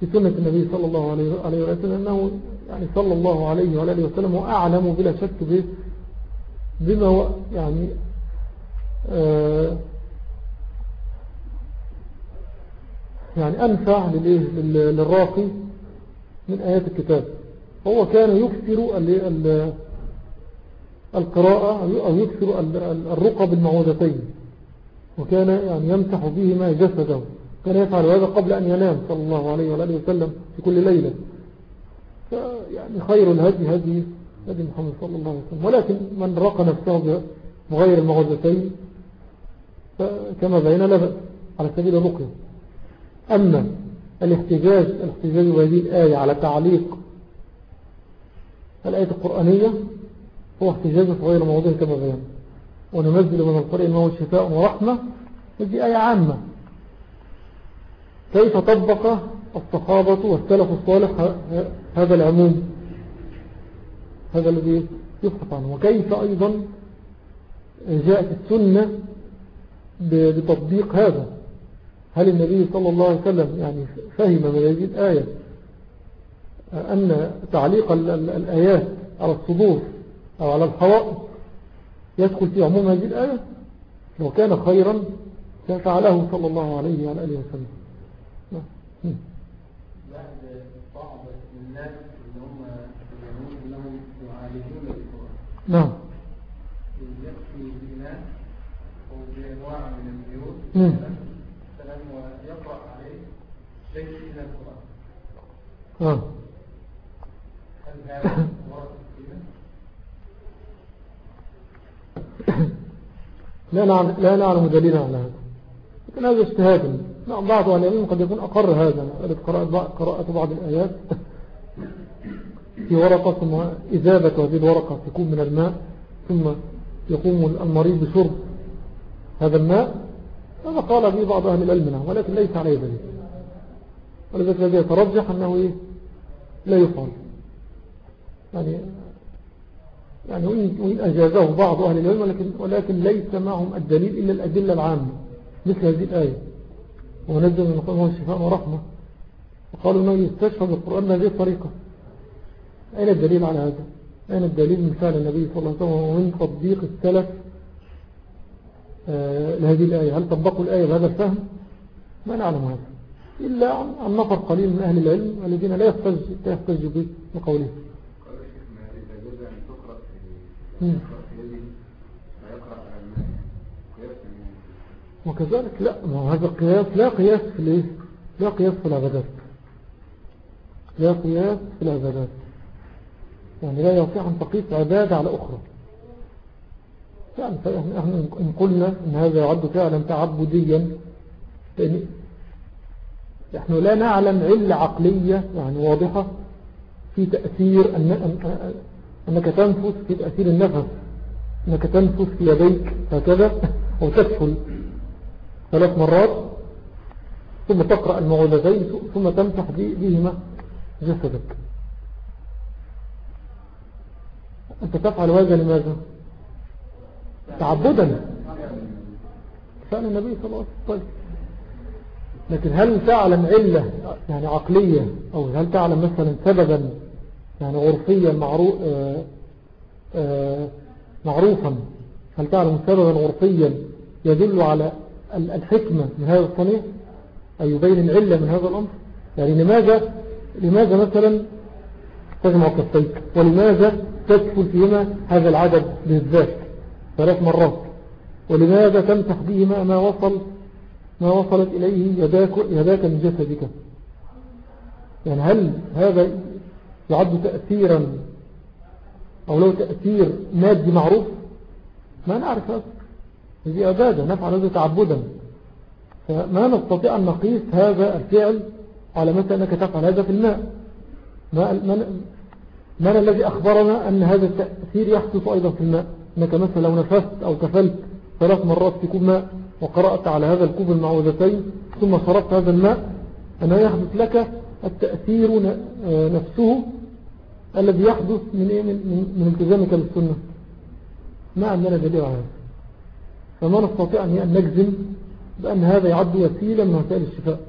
في سنة النبي صلى الله عليه وسلم أنه يعني صلى الله عليه وآله وسلم وأعلم بلا شك بما هو يعني آه يعني أنفع للراقي من آيات الكتاب. هو كان يكثر القراءة أو يكثر الرقى بالمعوذتين وكان يعني يمسح بهما جسده. كان يفعل هذا قبل أن ينام صلى الله عليه وآله وسلم في كل ليلة. يعني خير الهدي هدي هدي محمد صلى الله عليه وسلم. ولكن من رقى نفسه بغير المعوذتين فكما بين لبأ على سبيل الرقية أما الاحتجاج الاحتجاج بهذه الآية على تعليق الآية القرآنية هو احتجاج في غير موضوع كما بيان. وننزل من القرآن ما هو شفاء ورحمة. هذه آية عامة. كيف طبق الصحابة والسلف الصالح هذا العموم؟ هذا الذي يبحث عنه. وكيف أيضا جاءت السنة بتطبيق هذا؟ هل النبي صلى الله عليه وسلم يعني فهم من هذه الآية؟ أن تعليق الآيات على الصدور أو على الحوائط يدخل في عموم هذه الآية؟ لو كان خيرا فعله صلى الله عليه وعلى آله وسلم. نعم. بعض الناس اللي هم إنهم يعالجون القرآن. نعم. يكفي بناس أو بأنواع من البيوت. ويقرأ عليه شيء من القرآن. آه. (coughs) لا نعلم, لا نعلم دليلا على هذا. لكن هذا اجتهاد. نعم بعض أهل العلم قد يكون أقر هذا. قراءة بعض الآيات. في ورقة ثم إذابة هذه الورقة تكون من الماء ثم يقوم المريض بشرب هذا الماء. هذا قال به بعض أهل العلم نعم ولكن ليس عليه دليل. ولذلك الذي يترجح أنه إيه؟ لا يفعل يعني يعني وإن أجازه بعض أهل العلم ولكن, ولكن ليس معهم الدليل إلا الأدلة العامة مثل هذه الآية. ونزل من القرآن الشفاء ورحمة. وقالوا أنه يستشفى بالقرآن بهذه الطريقة أين الدليل على هذا؟ أين الدليل من فعل النبي صلى الله عليه وسلم ومن تطبيق السلف؟ آه، لهذه الآية. هل طبقوا الآية بهذا الفهم؟ ما نعلم هذا. إلا عن نفر قليل من أهل العلم الذين لا يحتج به بقوله. وكذلك لا ما هذا القياس لا قياس في الإيه؟ لا قياس في العبادات. لا قياس في العبادات. يعني لا يصح أن تقيس عبادة على أخرى. يعني إحنا إن قلنا إن هذا يعد فعلا تعبديا نحن لا نعلم علة عقلية يعني واضحة في تأثير أنك تنفس في تأثير النفس أنك تنفس في يديك هكذا أو تدخل ثلاث مرات ثم تقرأ المعوذتين ثم تمسح بهما جسدك. أنت تفعل هذا لماذا؟ تعبدا. فعل النبي صلى الله عليه وسلم. لكن هل تعلم علة يعني عقلية أو هل تعلم مثلا سببا يعني عرفيا آه، آه، معروفا. هل تعلم سببا عرفيا يدل على الحكمة من هذا الصنيع؟ أي يبين العلة من هذا الأمر؟ يعني لماذا لماذا مثلا تجمع كفتيك ولماذا تدخل فيهما هذا العدد بالذات ثلاث مرات؟ ولماذا تمسح بهما ما وصل ما وصلت إليه يداك, يداك من جسدك؟ يعني هل هذا يعد تأثيرا أو له تأثير مادي معروف؟ ما نعرف هذا. هذه عبادة نفعل هذا تعبدا. فما نستطيع أن نقيس هذا الفعل على مثل أنك تفعل هذا في الماء. ما من, الذي أخبرنا أن هذا التأثير يحدث أيضا في الماء. أنك مثلا لو نفست أو كفلت ثلاث مرات في كوب ماء وقرأت على هذا الكوب المعوذتين ثم شربت هذا الماء أنه يحدث لك التأثير نفسه الذي يحدث من, إيه؟ من, من التزامك بالسنة ما عندنا دليل على هذا. فما نستطيع أن نجزم بأن هذا يعد وسيلة من وسائل الشفاء.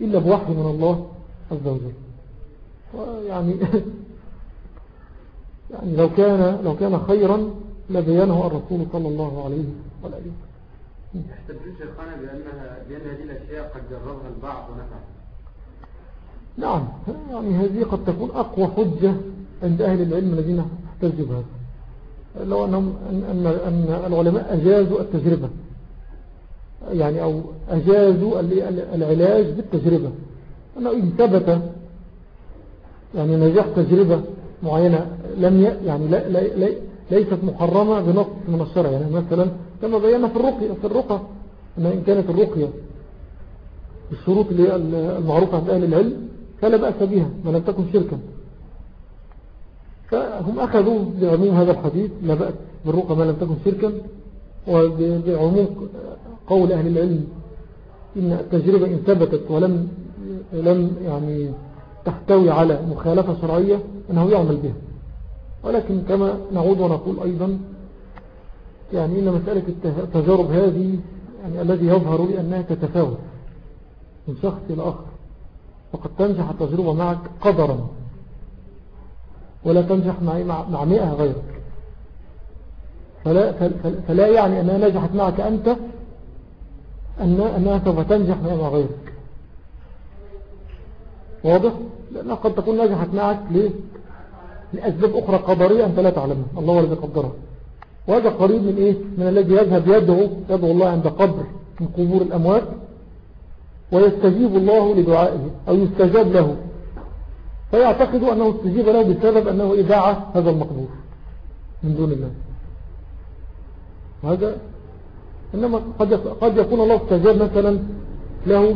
إلا بوحي من الله عز وجل. ويعني (laughs) يعني لو كان لو كان خيرا لبيانه الرسول صلى الله عليه وآله. يحتجون شيخنا بأنها بأن هذه الأشياء قد جربها البعض ونفعها نعم يعني هذه قد تكون أقوى حجة عند أهل العلم الذين احتجوا بهذا. لو أنهم أن, أن العلماء أجازوا التجربة. يعني أو أجازوا العلاج بالتجربة. أنه إن ثبت يعني نجاح تجربة معينة لم يعني لا لا ليست محرمة بنص من الشرع. يعني مثلا كما بينا في الرقية في الرقى أن إن كانت الرقية بالشروط المعروفة عند أهل العلم فلا بأس بها ما لم تكن شركا. فهم أخذوا بعموم هذا الحديث لا بأس بالرقى ما لم تكن شركا وبعموم قول أهل العلم إن التجربة إن ثبتت ولم لم يعني تحتوي على مخالفة شرعية أنه يعمل بها. ولكن كما نعود ونقول أيضا يعني إن مسألة التجارب هذه يعني الذي يظهر لي أنها تتفاوت من شخص إلى آخر. فقد تنجح التجربة معك قدرا ولا تنجح مع, مئة غيرك فلا, فلا يعني أنها نجحت معك أنت أنها سوف تنجح مع غيرك واضح؟ لأنها قد تكون نجحت معك ليه؟ لأسباب أخرى قدرية أنت لا تعلمها الله الذي قدرها وهذا قريب من إيه؟ من الذي يذهب يدعو يدعو الله عند قبر من قبور الأموات ويستجيب الله لدعائه أو يستجاب له. فيعتقد أنه استجيب له بسبب أنه إذاعة هذا المقبور من دون الله. هذا إنما قد يكون الله استجاب مثلا له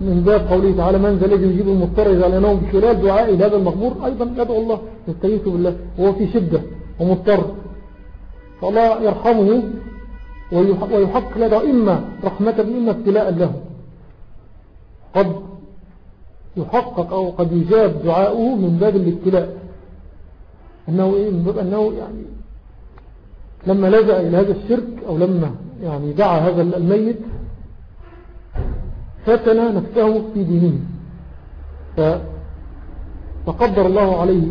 من باب قوله تعالى من ذا الذي يجيب المضطر إذا لأنه بخلال دعائه لهذا المقبور أيضا يدعو الله يستغيث بالله وهو في شدة ومضطر. فالله يرحمه ويحقق له إما رحمة إما ابتلاء له. قد يحقق أو قد يجاب دعاؤه من باب الابتلاء. أنه إيه؟ من باب أنه يعني لما لجأ إلى هذا الشرك أو لما يعني دعا هذا الميت فتن نفسه في دينه. فقدر الله عليه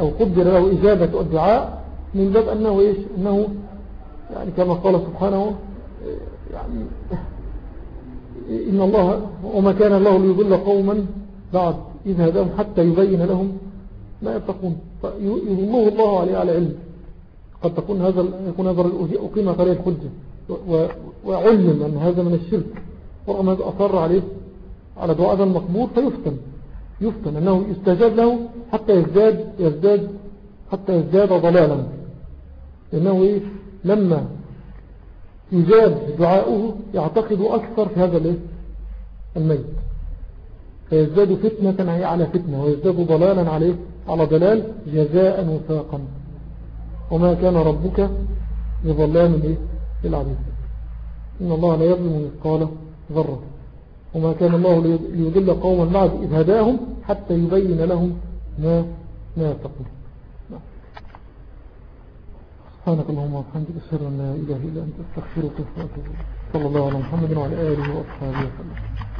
أو قدر له إجابة الدعاء من باب أنه إيش؟ أنه يعني كما قال سبحانه يعني إن الله وما كان الله ليضل قوما بعد إذ هداهم حتى يبين لهم ما يتقون. فيضله الله عليه على علم. قد تكون هذا يكون هذا أقيم عليه الحجة وعلم أن هذا من الشرك. ورغم هذا أصر عليه على دعاء هذا المقبول فيفتن. يفتن أنه يستجاب له حتى يزداد يزداد حتى يزداد ضلالا. لأنه إيه؟ لما يجاب دعاؤه يعتقد أكثر في هذا الميت. فيزداد فتنة على فتنة ويزداد ضلالا عليه على ضلال جزاء وفاقا. وما كان ربك بظلام للعبيد. إن الله لا يظلم مثقال ذرة. وما كان الله ليضل قوما بعد إذ هداهم حتى يبين لهم ما ما تقول. سبحانك اللهم وبحمدك أشهد أن لا إله إلا أنت أستغفرك وأتوب إليك. صلى الله على محمد وعلى آله وأصحابه وسلم.